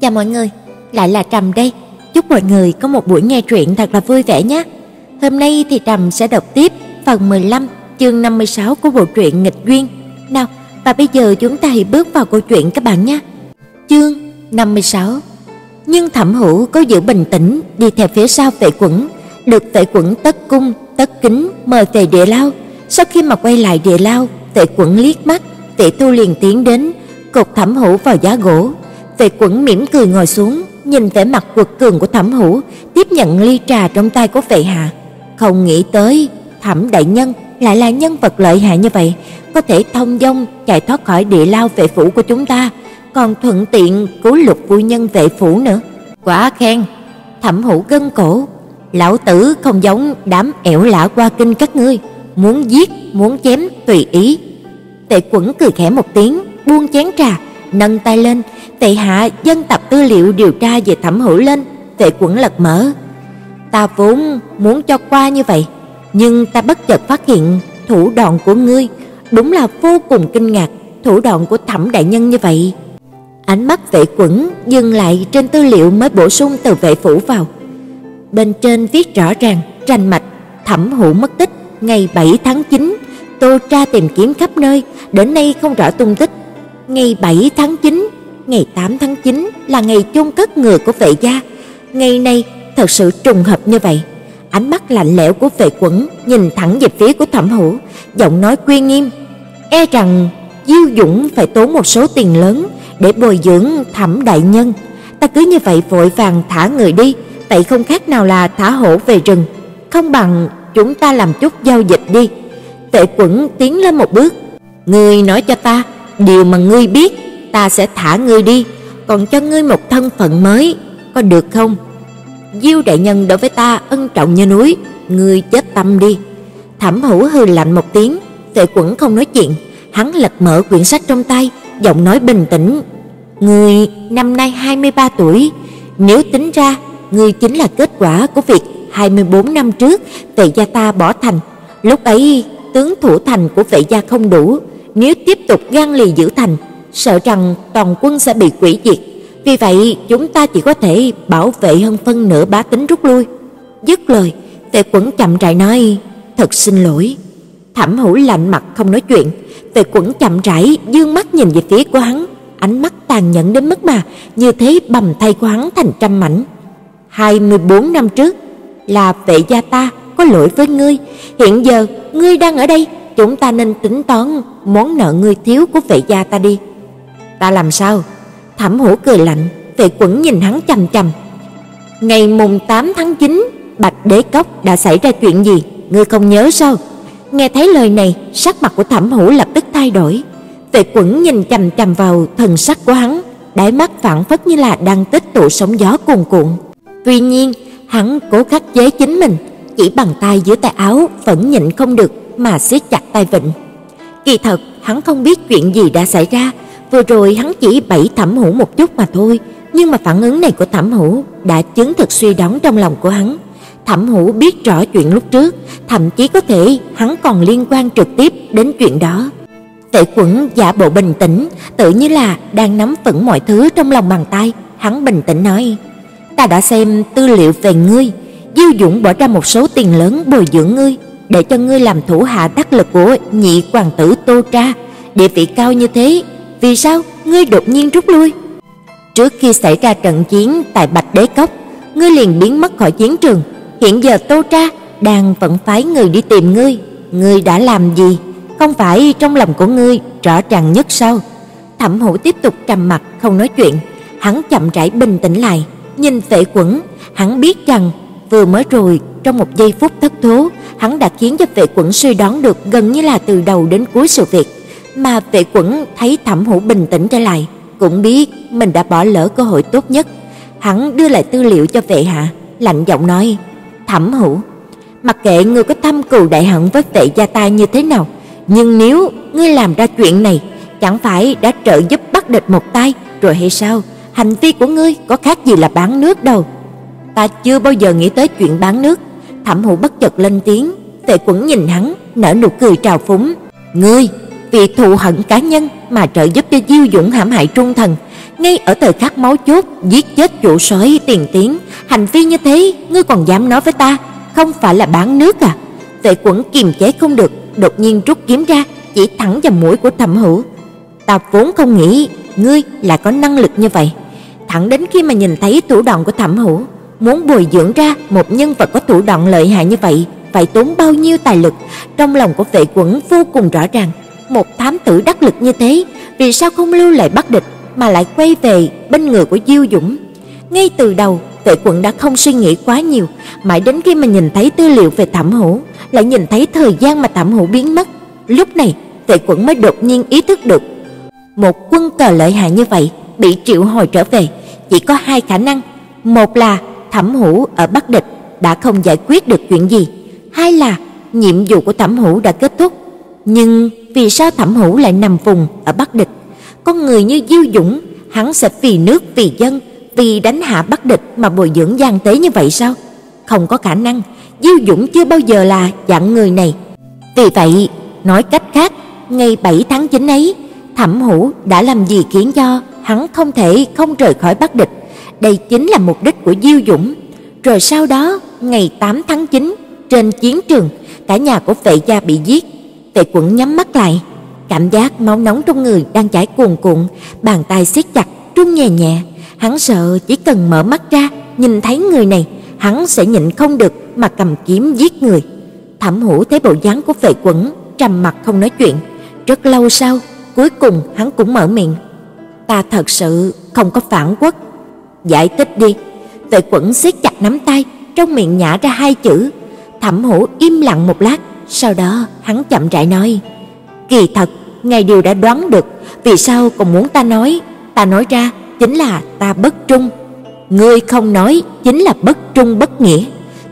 Chào mọi người, lại là Trầm đây. Chúc mọi người có một buổi nghe truyện thật là vui vẻ nhé. Hôm nay thì Trầm sẽ đọc tiếp phần 15, chương 56 của bộ truyện Nghịch duyên. Nào, và bây giờ chúng ta hãy bước vào câu chuyện các bạn nhé. Chương 56. Nhưng Thẩm Hữu có giữ bình tĩnh đi theo phía sau Vệ Quẩn, được Vệ Quẩn tất cung, tất kính mời về địa lao. Sau khi mà quay lại địa lao, Vệ Quẩn liếc mắt, Vệ Tu liền tiến đến, cột Thẩm Hữu vào giá gỗ. Vệ Quẩn mỉm cười ngồi xuống, nhìn vẻ mặt quật cường của Thẩm Hữu, tiếp nhận ly trà trong tay của Vệ Hạ. Không nghĩ tới, Thẩm đại nhân lại là nhân vật lợi hại như vậy, có thể thông dong chạy thoát khỏi địa lao vệ phủ của chúng ta, còn thuận tiện cứu Lục phu nhân vệ phủ nữa. Quá khen. Thẩm Hữu gân cổ, lão tử không giống đám ẻo lả qua kinh các ngươi, muốn giết, muốn chém tùy ý. Tệ Quẩn cười khẽ một tiếng, buông chén trà, nâng tay lên, Tệ hạ dân tập tư liệu điều tra về Thẩm Hữu lên, Tệ Quẩn lật mở. Ta vốn muốn cho qua như vậy, nhưng ta bất chợt phát hiện thủ đoạn của ngươi đúng là vô cùng kinh ngạc, thủ đoạn của Thẩm đại nhân như vậy. Ánh mắt Vệ Quẩn dừng lại trên tư liệu mới bổ sung từ vệ phủ vào. Bên trên viết rõ ràng, rành mạch, Thẩm Hữu mất tích ngày 7 tháng 9, Tô tra tìm kiếm khắp nơi, đến nay không rõ tung tích. Ngày 7 tháng 9, ngày 8 tháng 9 là ngày chôn cất người của vệ gia. Ngày này thật sự trùng hợp như vậy. Ánh mắt lạnh lẽo của Vệ Quẩn nhìn thẳng về phía của Thẩm Hữu, giọng nói uy nghiêm, e rằng Diêu Dũng phải tốn một số tiền lớn để bồi dưỡng Thẩm đại nhân. Ta cứ như vậy vội vàng thả người đi, vậy không khác nào là thả hổ về rừng, không bằng chúng ta làm chút giao dịch đi. Vệ Quẩn tiến lên một bước, "Ngươi nói cho ta, điều mà ngươi biết, ta sẽ thả ngươi đi, còn cho ngươi một thân phận mới, có được không?" Diêu đại nhân đối với ta ân trọng như núi, ngươi chết tâm đi. Thẩm Hữu hừ lạnh một tiếng, Vệ Quẩn không nói chuyện, hắn lật mở quyển sách trong tay, giọng nói bình tĩnh, "Ngươi năm nay 23 tuổi, nếu tính ra, ngươi chính là kết quả của việc 24 năm trước Vệ gia ta bỏ thành, lúc ấy tướng thủ thành của Vệ gia không đủ, nếu tiếp tục gan lì giữ thành, sợ rằng toàn quân sẽ bị quỷ diệt." Vì vậy, chúng ta chỉ có thể bảo vệ hơn phân nửa bá tính rút lui. Dứt lời, Tề Quẩn chậm rãi nói, "Thật xin lỗi." Thẩm Hữu lạnh mặt không nói chuyện, Tề Quẩn chậm rãi dương mắt nhìn về phía của hắn, ánh mắt tàn nhẫn đến mức mà như thế bầm thay của hắn thành trăm mảnh. 24 năm trước là vệ gia ta có lỗi với ngươi, hiện giờ ngươi đang ở đây, chúng ta nên tính toán món nợ ngươi thiếu của vệ gia ta đi. Ta làm sao? Thẩm Hổ cười lạnh, Vệ Quẩn nhìn hắn chằm chằm. Ngày mùng 8 tháng 9, Bạch Đế Cốc đã xảy ra chuyện gì, ngươi không nhớ sao? Nghe thấy lời này, sắc mặt của Thẩm Hổ lập tức thay đổi. Vệ Quẩn nhìn chằm chằm vào thần sắc của hắn, đáy mắt phản phất như là đang tích tụ sóng gió cuồn cuộn. Tuy nhiên, hắn cố khắc chế chính mình, chỉ bằng tay dưới tay áo vẫn nhịn không được mà siết chặt tay vịnh. Kỳ thật, hắn không biết chuyện gì đã xảy ra, Vừa rồi hắn chỉ bẫy Thẩm Hữu một chút mà thôi, nhưng mà phản ứng này của Thẩm Hữu đã chứng thực suy đoán trong lòng của hắn. Thẩm Hữu biết rõ chuyện lúc trước, thậm chí có thể hắn còn liên quan trực tiếp đến chuyện đó. Tệ Quẩn giả bộ bình tĩnh, tự như là đang nắm vững mọi thứ trong lòng bàn tay, hắn bình tĩnh nói: "Ta đã xem tư liệu về ngươi, Diêu Dũng bỏ ra một số tiền lớn bồi dưỡng ngươi, để cho ngươi làm thủ hạ đắc lực của nhị hoàng tử Tô Tra, địa vị cao như thế, vì sao ngươi đột nhiên rút lui? Trước khi xảy ra trận chiến tại Bạch Đế Cốc, ngươi liền biến mất khỏi chiến trường, hiện giờ Tô Tra đang vận phái người đi tìm ngươi, ngươi đã làm gì? Không phải trong lòng của ngươi rõ ràng nhất sao? Thẩm Hữu tiếp tục trầm mặt không nói chuyện, hắn chậm rãi bình tĩnh lại, nhìn Vệ Quẩn, hắn biết rằng vừa mới rồi trong một giây phút thất thố, hắn đã khiến cho Vệ Quẩn suy đoán được gần như là từ đầu đến cuối sự việc mà Vệ Quẩn thấy Thẩm Hữu bình tĩnh trở lại, cũng biết mình đã bỏ lỡ cơ hội tốt nhất. Hắn đưa lại tư liệu cho Vệ Hạ, lạnh giọng nói: "Thẩm Hữu, mặc kệ ngươi có thâm cừu đại hận với Vệ gia ta như thế nào, nhưng nếu ngươi làm ra chuyện này, chẳng phải đã trợ giúp bắt địch một tay rồi hay sao? Hành vi của ngươi có khác gì là bán nước đâu." Ta chưa bao giờ nghĩ tới chuyện bán nước. Thẩm Hữu bất chợt lên tiếng, Tề Quẩn nhìn hắn, nở nụ cười trào phúng, "Ngươi vì thù hận cá nhân mà trợ giúp cho Diêu Dũng hãm hại trung thần, ngay ở thời khắc máu chốt giết chết chủ soái tiền tiến, hành vi như thế ngươi còn dám nói với ta, không phải là bán nước à? Tề Quẩn kiềm chế không được, đột nhiên rút kiếm ra, chỉ thẳng vào mũi của Thẩm Hữu. Ta vốn không nghĩ ngươi là có năng lực như vậy. Thẳng đến khi mà nhìn thấy thủ đoạn của Thẩm Hữu, muốn bồi dưỡng ra một nhân vật có thủ đoạn lợi hại như vậy, phải tốn bao nhiêu tài lực, trong lòng của Vệ Quẩn vô cùng rõ ràng. Một thám tử đắc lực như thế, vì sao không lưu lại bắt địch mà lại quay về bên người của Diêu Dũng? Ngay từ đầu, Vệ Quẩn đã không suy nghĩ quá nhiều, mãi đến khi mà nhìn thấy tư liệu về Thẩm Hữu, lại nhìn thấy thời gian mà Thẩm Hữu biến mất, lúc này Vệ Quẩn mới đột nhiên ý thức được, một quân cờ lợi hại như vậy bị triệu hồi trở về, chỉ có hai khả năng, một là Thẩm Hữu ở Bắc Địch đã không giải quyết được chuyện gì, hai là nhiệm vụ của Thẩm Hữu đã kết thúc. Nhưng vì sao Thẩm Hữu lại nằm vùng ở Bắc Địch? Con người như Diêu Dũng, hắn sẽ vì nước vì dân, vì đánh hạ Bắc Địch mà bồi dưỡng gian tế như vậy sao? Không có khả năng, Diêu Dũng chưa bao giờ là dạng người này. Vì vậy, nói cách khác, ngày 7 tháng 9 ấy, Thẩm Hữu đã làm gì khiến cho hắn không thể không rời khỏi Bắc Địch? Đây chính là mục đích của Diêu Dũng. Rồi sau đó, ngày 8 tháng 9, trên chiến trường, cả nhà của Vệ gia bị giết. Vệ Quẩn nhắm mắt lại, cảm giác máu nóng trong người đang chảy cuồn cuộn, bàn tay siết chặt, run nhẹ nhẹ. Hắn sợ chỉ cần mở mắt ra, nhìn thấy người này, hắn sẽ nhịn không được mà cầm kiếm giết người. Thẩm Hữu thấy bộ dáng của Vệ Quẩn, trầm mặt không nói chuyện. Rất lâu sau, cuối cùng hắn cũng mở miệng. "Ta thật sự không có phản quốc." "Giải thích đi." Tề Quẩn siết chặt nắm tay, trong miệng nhả ra hai chữ. Thẩm Hữu im lặng một lát, sau đó hắn chậm rãi nói: "Kỳ thật, ngài đều đã đoán được, vì sao còn muốn ta nói? Ta nói ra chính là ta bất trung. Ngươi không nói chính là bất trung bất nghĩa."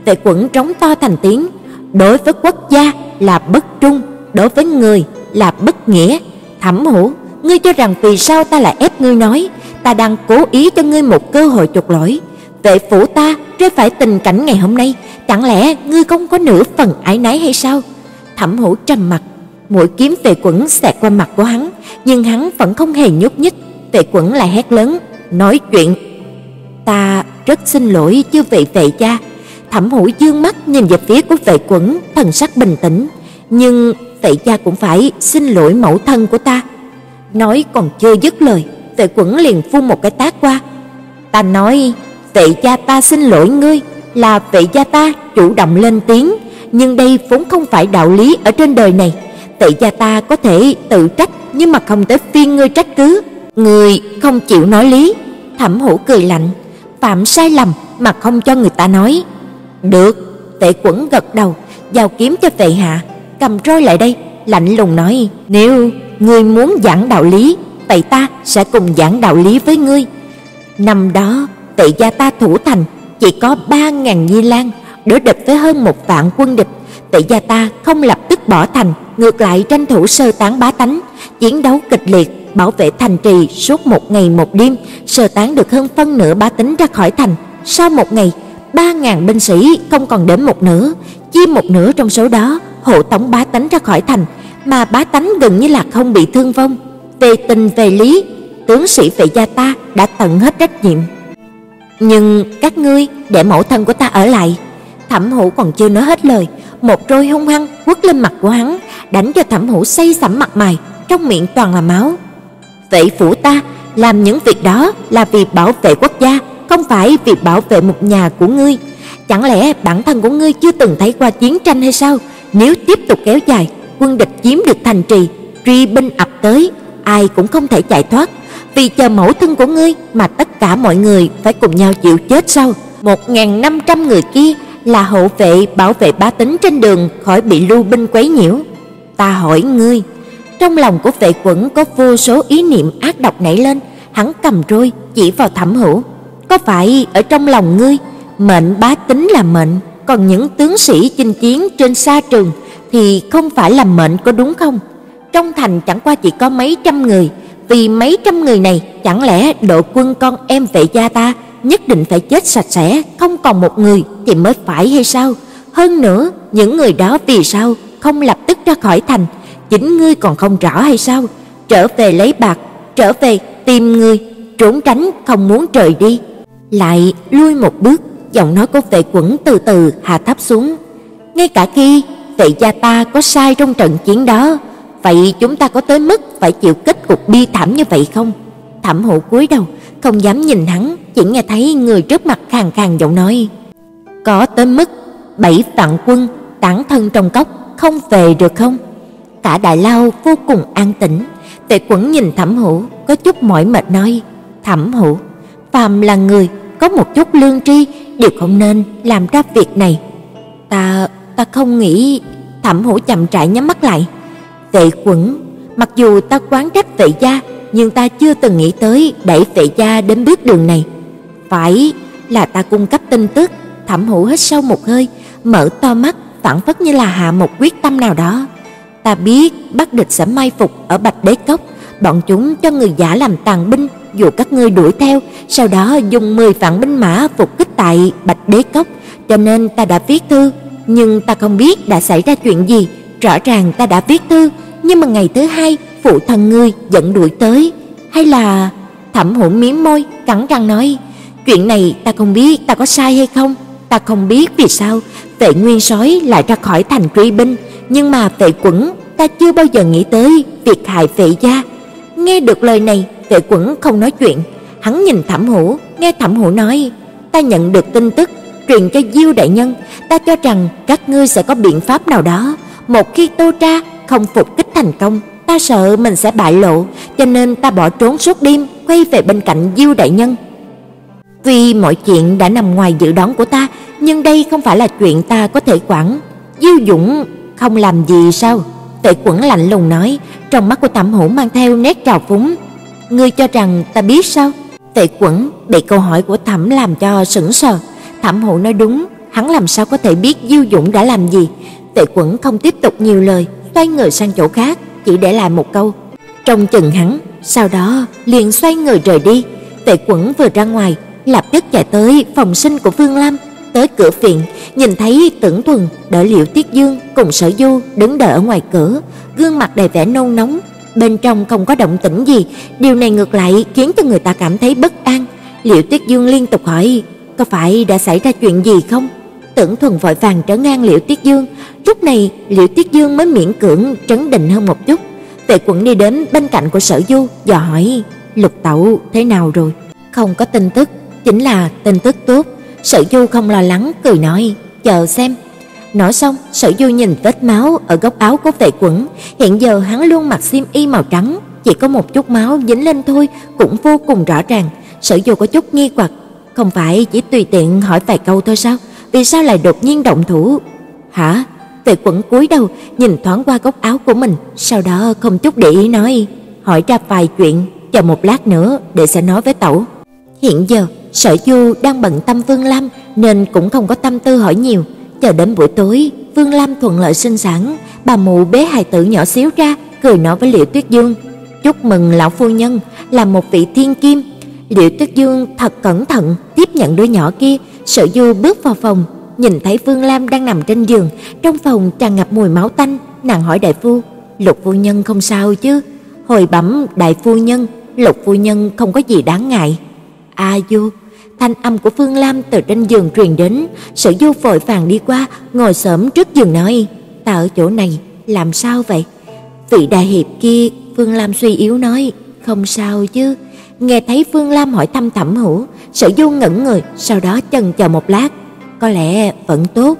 Tề Quẩn trống to thành tiếng, đối với quốc gia là bất trung, đối với người là bất nghĩa. Thẩm Hữu, ngươi cho rằng vì sao ta lại ép ngươi nói, ta đang cố ý cho ngươi một cơ hội chuộc lỗi. Vệ phủ ta rơi phải tình cảnh ngày hôm nay, chẳng lẽ ngươi không có nửa phần ái náy hay sao? Thẩm Hữu trầm mặt, mũi kiếm vệ quẩn xẹt qua mặt của hắn, nhưng hắn vẫn không hề nhúc nhích. Vệ quẩn lại hét lớn, nói chuyện. Ta rất xin lỗi chư vị vệ gia. Thẩm Hữu dương mắt nhìn về phía của vệ quẩn, thần sắc bình tĩnh, nhưng vệ gia cũng phải xin lỗi mẫu thân của ta. Nói còn chưa dứt lời, vệ quẩn liền phun một cái tát qua. Ta nói, vệ gia ta xin lỗi ngươi, là vệ gia ta chủ động lên tiếng, nhưng đây vốn không phải đạo lý ở trên đời này. Vệ gia ta có thể tự trách, nhưng mà không tới phiên ngươi trách cứ. Ngươi không chịu nói lý. Thẩm hổ cười lạnh, phạm sai lầm mà không cho người ta nói. Được, Vệ Quẩn gật đầu, giao kiếm cho Vệ hạ, cầm roi lại đây, lạnh lùng nói: "Nếu ngươi muốn giảng đạo lý, vậy ta sẽ cùng giảng đạo lý với ngươi." Năm đó, Vệ gia ta thủ thành chỉ có 3000 nhi lang, đối địch với hơn một vạn quân địch. Vệ gia ta không lập tức bỏ thành, ngược lại tranh thủ sơ tán bá tánh, chiến đấu kịch liệt, bảo vệ thành trì suốt một ngày một đêm, sơ tán được hơn phân nửa bá tính ra khỏi thành. Sau một ngày, 3000 binh sĩ không còn đến một nửa, chia một nửa trong số đó hộ tống bá tánh ra khỏi thành, mà bá tánh gần như là không bị thương vong. Về tình về lý, tướng sĩ vệ gia ta đã tận hết trách nhiệm. Nhưng các ngươi để mẫu thân của ta ở lại. Thẩm Hữu còn chưa nói hết lời, một roi hung hăng quất lên mặt của hắn, đánh cho Thẩm Hữu say sẩm mặt mày, trong miệng toàn là máu. Vậy phủ ta làm những việc đó là vì bảo vệ quốc gia, không phải vì bảo vệ một nhà của ngươi. Chẳng lẽ bản thân của ngươi chưa từng thấy qua chiến tranh hay sao? Nếu tiếp tục kéo dài, quân địch chiếm được thành trì, truy binh ập tới, ai cũng không thể chạy thoát. Vì chờ mẫu thân của ngươi mà tất cả mọi người phải cùng nhau chịu chết sao? 1500 người kia là hộ vệ bảo vệ bá tính trên đường khỏi bị lưu binh quấy nhiễu. Ta hỏi ngươi, trong lòng của vệ quẩn có vô số ý niệm ác độc nảy lên, hắn cầm roi chỉ vào Thẩm Hữu. Có phải ở trong lòng ngươi, mệnh bá tính là mệnh, còn những tướng sĩ chinh chiến trên sa trường thì không phải là mệnh có đúng không? Trong thành chẳng qua chỉ có mấy trăm người, vì mấy trăm người này chẳng lẽ đội quân con em vệ gia ta nhất định phải chết sạch sẽ, không còn một người thì mới phải hay sao? Hơn nữa, những người đó vì sao không lập tức ra khỏi thành, chính ngươi còn không rõ hay sao? Trở về lấy bạc, trở về tìm ngươi, trốn tránh không muốn trời đi, lại lui một bước, giọng nói của Vệ Quẩn từ từ hạ thấp xuống. Ngay cả khi Vệ gia ta có sai trong trận chiến đó, vậy chúng ta có tới mức phải chịu kết cục bi thảm như vậy không? Thẩm Hổ cúi đầu, không dám nhìn hắn, chỉ nghe thấy người trước mặt khàn khàn giọng nói: "Có tới mức bảy vạn quân tán thân trong cốc không về được không?" Cả đại lao vô cùng an tĩnh, Tề Quẩn nhìn Thẩm Hữu, có chút mỏi mệt nói: "Thẩm Hữu, phàm là người có một chút lương tri đều không nên làm ra việc này. Ta ta không nghĩ." Thẩm Hữu chậm rãi nhắm mắt lại. vệ Quẩn, mặc dù ta quán trách vệ gia, nhưng ta chưa từng nghĩ tới đẩy vệ gia đến bước đường này. Phải là ta cung cấp tin tức, Thẩm Hữu hít sâu một hơi, mở to mắt, phản phất như là hạ một quyết tâm nào đó. Ta biết Bắc địch sẽ mai phục ở Bạch Đế Cốc, bọn chúng cho người giả làm tàn binh, dù các ngươi đuổi theo, sau đó dùng 10 vạn binh mã phục kích tại Bạch Đế Cốc, cho nên ta đã viết thư, nhưng ta không biết đã xảy ra chuyện gì, rõ ràng ta đã viết thư, nhưng mà ngày thứ hai phụ thân ngươi dẫn đuổi tới, hay là Thẩm Hữu mím môi, cắn răng nói, chuyện này ta không biết ta có sai hay không, ta không biết vì sao. Vệ Nguyên Sói lại ra khỏi thành truy binh, nhưng mà Vệ Quẩn ta chưa bao giờ nghĩ tới việc hại Vệ gia. Nghe được lời này, Tệ Quẩn không nói chuyện, hắn nhìn Thẩm Hữu, nghe Thẩm Hữu nói, ta nhận được tin tức truyền cho Diêu đại nhân, ta cho rằng các ngươi sẽ có biện pháp nào đó, một khi Tô Tra không phục kích thành công, ta sợ mình sẽ bại lộ, cho nên ta bỏ trốn suốt đêm, quay về bên cạnh Diêu đại nhân. Vì mọi chuyện đã nằm ngoài dự đoán của ta, nhưng đây không phải là chuyện ta có thể quản. Diêu Dũng không làm gì sao? Tệ Quẩn lạnh lùng nói, trong mắt của Thẩm Hữu mang theo nét trào phúng. Ngươi cho rằng ta biết sao? Tệ Quẩn bị câu hỏi của Thẩm làm cho sững sờ. Thẩm Hữu nói đúng, hắn làm sao có thể biết Diêu Dũng đã làm gì? Tệ Quẩn không tiếp tục nhiều lời, xoay người sang chỗ khác, chỉ để lại một câu. Trong chừng hắn, sau đó liền xoay người rời đi. Tệ Quẩn vừa ra ngoài, lập tức chạy tới phòng sinh của Vương Lam, tới cửa viện, nhìn thấy Tưởng Thuần, đỡ Liễu Tiết Dương cùng Sở Du đứng đợi ở ngoài cửa, gương mặt đầy vẻ nôn nóng, bên trong không có động tĩnh gì, điều này ngược lại khiến cho người ta cảm thấy bất an. Liễu Tuyết Dương liên tục hỏi, có phải đã xảy ra chuyện gì không? Tưởng Thuần vội vàng trấn an Liễu Tuyết Dương, lúc này Liễu Tuyết Dương mới miễn cưỡng trấn định hơn một chút. Tề Quẩn đi đến bên cạnh của Sở Du, dò hỏi: "Lục Tẩu thế nào rồi?" Không có tin tức, chính là tin tức tốt. Sở Du không lo lắng cười nói, "Chờ xem." Nói xong, Sở Du nhìn vết máu ở góc áo của Vệ Quẩn, hiện giờ hắn luôn mặc xiêm y màu trắng, chỉ có một chút máu dính lên thôi, cũng vô cùng rõ ràng. Sở Du có chút nghi hoặc, không phải chỉ tùy tiện hỏi vài câu thôi sao? Vì sao lại đột nhiên động thủ? Hả? Vệ Quẩn cúi đầu, nhìn thoáng qua góc áo của mình, sau đó không chút để ý nói, hỏi ra vài chuyện, chờ một lát nữa để sẽ nói với tẩu. Hiện giờ, Sở Du đang bận tâm Vương Lam nên cũng không có tâm tư hỏi nhiều, chờ đến buổi tối, Vương Lam thuận lợi sinh sản, bà mụ bế hài tử nhỏ xíu ra, cười nói với Liễu Tuyết Dương, "Chúc mừng lão phu nhân là một vị thiên kim." Liễu Tuyết Dương thật cẩn thận tiếp nhận đứa nhỏ kia, Sở Du bước vào phòng, nhìn thấy Vương Lam đang nằm trên giường, trong phòng tràn ngập mùi máu tanh, nàng hỏi đại phu, "Lục phu nhân không sao chứ?" Hồi bẩm đại phu nhân, Lục phu nhân không có gì đáng ngại. A Du, thanh âm của Phương Lam từ trên giường truyền đến, Sở Du vội vàng đi qua, ngồi xổm trước giường nói, "Ta ở chỗ này, làm sao vậy?" Vị đại hiệp kia, Phương Lam suy yếu nói, "Không sao chứ." Nghe thấy Phương Lam hỏi thăm Thẩm Hữu, Sở Du ngẩn người, sau đó chần chờ một lát, có lẽ vẫn tốt.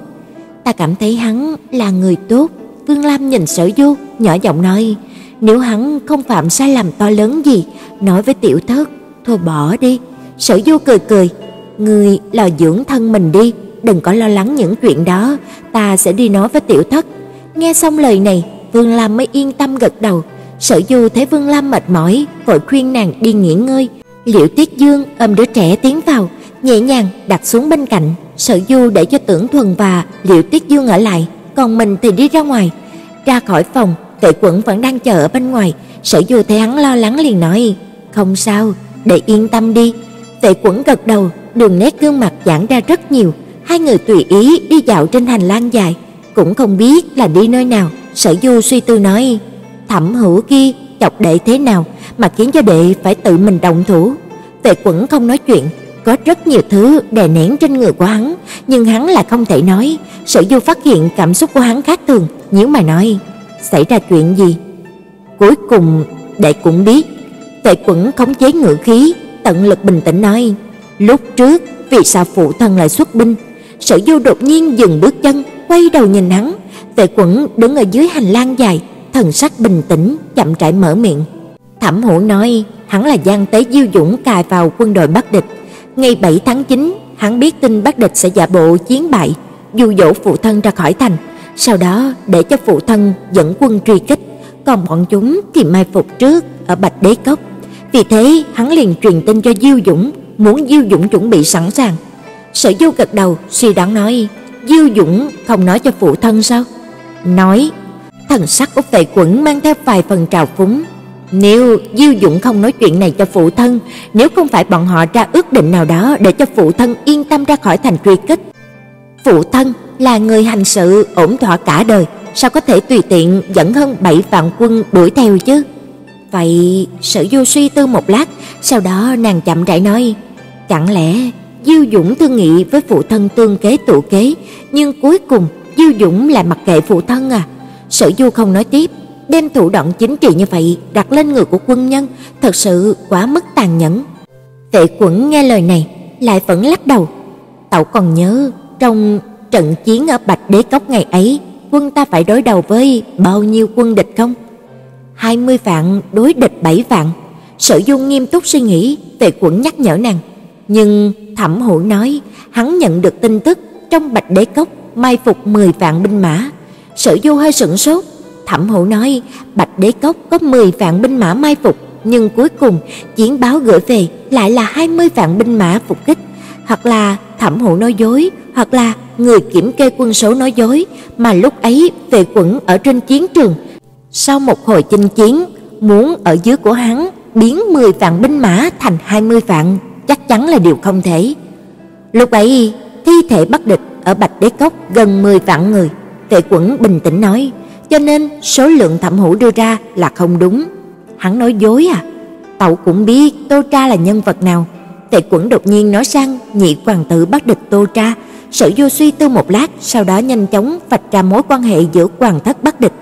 Ta cảm thấy hắn là người tốt. Phương Lam nhìn Sở Du, nhỏ giọng nói, nếu hắn không phạm sai lầm to lớn gì, nói với tiểu thất, thôi bỏ đi. Sở Du cười cười, ngươi lo dưỡng thân mình đi, đừng có lo lắng những chuyện đó, ta sẽ đi nói với tiểu thất. Nghe xong lời này, Vương Lam mới yên tâm gật đầu. Sở Du thấy Vương Lam mệt mỏi, vội khuyên nàng đi nghỉ ngơi. Liễu Tiết Dương ôm đứa trẻ tiến vào, nhẹ nhàng đặt xuống bên cạnh. Sở Du để cho Tưởng Thuần và Liễu Tiết Dương ở lại, còn mình thì đi ra ngoài. Ra khỏi phòng, tệ Quẩn vẫn đang chờ ở bên ngoài. Sở Du thấy hắn lo lắng liền nói: "Không sao, để yên tâm đi." Tệ Quẩn gật đầu, đường nét gương mặt giãn ra rất nhiều. Hai người tùy ý đi dạo trên hành lang dài, cũng không biết là đi nơi nào. Sở Du suy tư nói: "Thẩm Hữu kia chọc đệ thế nào mà khiến cho đệ phải tự mình động thủ?" Tề Quẩn không nói chuyện, có rất nhiều thứ đè nén trên người của hắn, nhưng hắn lại không thể nói. Sở Du phát hiện cảm xúc của hắn khác thường, nhíu mày nói: "Xảy ra chuyện gì?" Cuối cùng, đệ cũng biết. Tề Quẩn khống chế ngữ khí, tận lực bình tĩnh nói: "Lúc trước, vì sao phụ thân lại xuất binh?" Sở Du đột nhiên dừng bước chân, quay đầu nhìn hắn. Tề Quẩn đứng ở dưới hành lang dài, thần sắc bình tĩnh, chậm rãi mở miệng. Thẩm Hổ nói, hắn là gian tế Diêu Dũng cài vào quân đội Bắc địch. Ngày 7 tháng 9, hắn biết tin Bắc địch sẽ giả bộ chiến bại, dụ dỗ phụ thân ra khỏi thành, sau đó để cho phụ thân dẫn quân truy kích, còn bọn chúng thì mai phục trước ở Bạch Đế Cốc. Vì thế, hắn liền truyền tin cho Diêu Dũng, muốn Diêu Dũng chuẩn bị sẵn sàng. Sở Du gật đầu, suy đoán nói, Diêu Dũng không nói cho phụ thân sao? Nói, thần sắc của Vệ Quẩn mang theo vài phần trào phúng. Nếu Diêu Dũng không nói chuyện này cho phụ thân, nếu không phải bọn họ ra ước định nào đó để cho phụ thân yên tâm ra khỏi thành truy kích. Phụ thân là người hành sự ổn thỏa cả đời, sao có thể tùy tiện dẫn hơn bảy vạn quân đuổi theo chứ? Vậy, Sở Du suy tư một lát, sau đó nàng chậm rãi nói, chẳng lẽ Diêu Dũng thương nghị với phụ thân tương kế tụ kế, nhưng cuối cùng Diêu Dũng lại mặc kệ phụ thân à? Sở Du không nói tiếp, đem thủ đoạn chính trị như vậy đặt lên người của quân nhân, thật sự quá mức tàn nhẫn. Tệ Quẩn nghe lời này, lại vẫn lắc đầu. Tẩu còn nhớ trong trận chiến ở Bạch Đế Cốc ngày ấy, quân ta phải đối đầu với bao nhiêu quân địch không? 20 vạn đối địch 7 vạn. Sở Du nghiêm túc suy nghĩ, Tề Quẩn nhắc nhở nàng, nhưng Thẩm Hữu nói, hắn nhận được tin tức trong Bạch Đế Cốc mai phục 10 vạn binh mã. Sở Du hơi sửng sốt, Thẩm Hữu nói, Bạch Đế Cốc có 10 vạn binh mã mai phục, nhưng cuối cùng chiến báo gửi về lại là 20 vạn binh mã phục kích, hoặc là Thẩm Hữu nói dối, hoặc là người kiểm kê quân số nói dối, mà lúc ấy về quẩn ở trên chiến trường, sau một hồi chinh chiến, muốn ở dưới của hắn biến 10 vạn binh mã thành 20 vạn chắc chắn là điều không thể. Lúc ấy, thi thể Bắc địch ở Bạch Đế Cốc gần 10 vạn người, Tệ Quẩn bình tĩnh nói, cho nên số lượng Thẩm Hữu đưa ra là không đúng. Hắn nói dối à? Tẩu cũng biết Tô Tra là nhân vật nào. Tệ Quẩn đột nhiên nói sang nhị hoàng tử Bắc địch Tô Tra, Sở Du suy tư một lát, sau đó nhanh chóng vạch ra mối quan hệ giữa hoàng thất Bắc địch.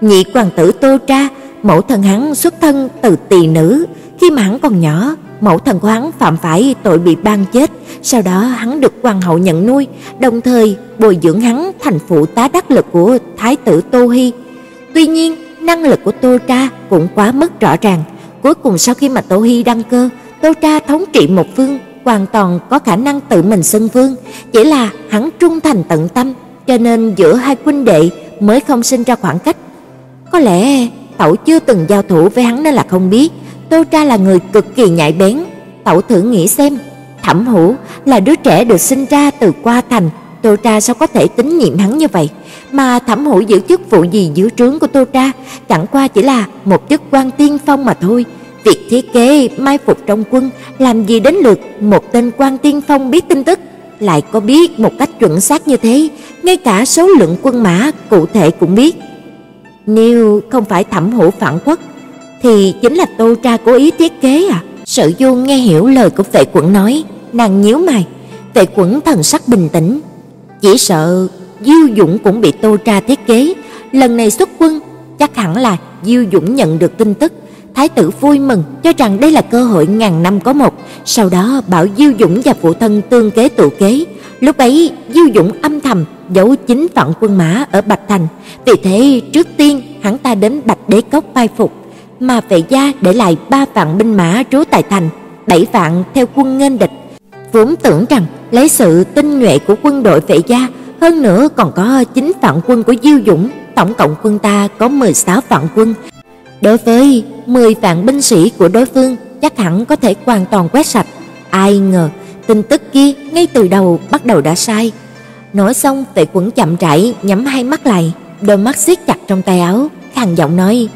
Nhị hoàng tử Tô Tra, mẫu thân hắn xuất thân từ tỳ nữ, khi mà hắn còn nhỏ, mẫu thân của hắn phạm phải tội bị ban chết, sau đó hắn được hoàng hậu nhận nuôi, đồng thời bồi dưỡng hắn thành phụ tá đắc lực của thái tử Tô Hi. Tuy nhiên, năng lực của Tô Tra cũng quá mức rõ ràng, cuối cùng sau khi mà Tô Hi đăng cơ, Tô Tra thống trị một phương, hoàn toàn có khả năng tự mình xưng vương, chỉ là hắn trung thành tận tâm, cho nên giữa hai huynh đệ mới không sinh ra khoảng cách. Có lẽ Tẩu chưa từng giao thủ với hắn nên là không biết, Tô Tra là người cực kỳ nhạy bén, Tẩu thử nghĩ xem, Thẩm Hữu là đứa trẻ được sinh ra từ qua thành, Tô Tra sao có thể tín nhiệm hắn như vậy? Mà Thẩm Hữu giữ chức vụ gì dưới trướng của Tô Tra, chẳng qua chỉ là một chức quan tiên phong mà thôi. Việc thiết kế mai phục trong quân làm gì đến lượt một tên quan tiên phong biết tin tức, lại có biết một cách chuẩn xác như thế, ngay cả số lượng quân mã cụ thể cũng biết. Nếu không phải Thẩm Hữu phản quốc thì chính là Tô Tra cố ý thiết kế à? Sở Du nghe hiểu lời của Vệ Quẩn nói, nàng nhíu mày. Vệ Quẩn thần sắc bình tĩnh, chỉ sợ Diêu Dũng cũng bị Tô Tra thiết kế, lần này xuất quân chắc hẳn là Diêu Dũng nhận được tin tức, thái tử vui mừng cho rằng đây là cơ hội ngàn năm có một, sau đó bảo Diêu Dũng và phụ thân tương kế tụ kế. Lúc ấy, Diêu Dũng âm thầm giấu chính vạn quân mã ở Bạch Thành, vì thế trước tiên hắn ta đến Bạch Đế Cốc mai phục, mà vệ gia để lại ba vạn binh mã trú tại thành, bảy vạn theo quân nghênh địch. Vốn tưởng rằng lấy sự tinh nhuệ của quân đội vệ gia, hơn nữa còn có chín vạn quân của Diêu Dũng, tổng cộng quân ta có 16 vạn quân. Đối với 10 vạn binh sĩ của đối phương, chắc hẳn có thể hoàn toàn quét sạch. Ai ngờ, tin tức kia ngay từ đầu bắt đầu đã sai. Nói xong, Tệ Quẩn chậm rãi nhắm hai mắt lại, đôi mắt siết chặt trong tay áo, khàn giọng nói: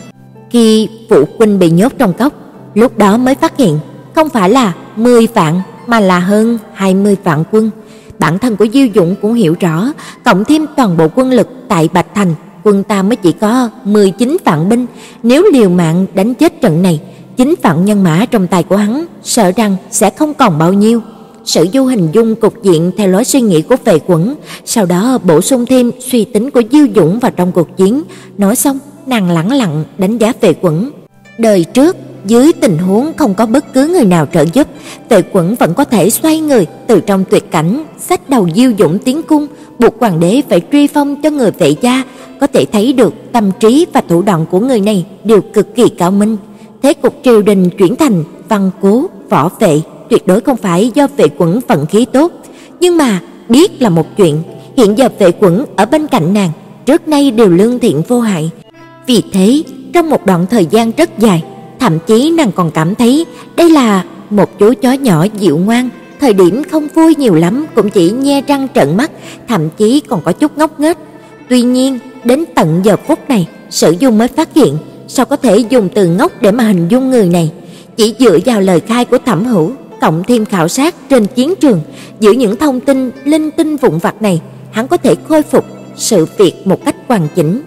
"Khi phụ huynh bị nhốt trong cốc, lúc đó mới phát hiện, không phải là 10 vạn mà là hơn 20 vạn quân." Bản thân của Diêu Dũng cũng hiểu rõ, cộng thêm toàn bộ quân lực tại Bạch Thành, quân ta mới chỉ có 19 vạn binh, nếu liều mạng đánh chết trận này, chính vạn nhân mã trong tay của hắn sợ rằng sẽ không còn bao nhiêu. Sử Du hình dung cục diện theo lối suy nghĩ của Vệ Quẩn, sau đó bổ sung thêm suy tính của Diêu Dũng vào trong cuộc chiến, nói xong, nàng lẳng lặng đánh giá Vệ Quẩn. Đời trước, dưới tình huống không có bất cứ người nào trợ giúp, Vệ Quẩn vẫn có thể xoay người từ trong tuyệt cảnh, xách đầu Diêu Dũng tiến cung, buộc hoàng đế phải truy phong cho người vệ gia, có thể thấy được tâm trí và thủ đoạn của người này đều cực kỳ cao minh. Thế cục triều đình chuyển thành văn cố, võ vệ, tuyệt đối không phải do vệ quẩn vận khí tốt, nhưng mà biết là một chuyện, hiện giờ vệ quẩn ở bên cạnh nàng, trước nay đều lương thiện vô hại. Vì thế, trong một đoạn thời gian rất dài, thậm chí nàng còn cảm thấy đây là một chú chó nhỏ dịu ngoan, thời điểm không vui nhiều lắm cũng chỉ nhe răng trợn mắt, thậm chí còn có chút ngốc nghếch. Tuy nhiên, đến tận giờ phút này, Sử Dung mới phát hiện, sao có thể dùng từ ngốc để mà hình dung người này? Chỉ dựa vào lời khai của Thẩm Hữu, cộng thêm khảo sát trên chiến trường, giữ những thông tin linh tinh vụn vặt này, hắn có thể khôi phục sự việc một cách hoàn chỉnh.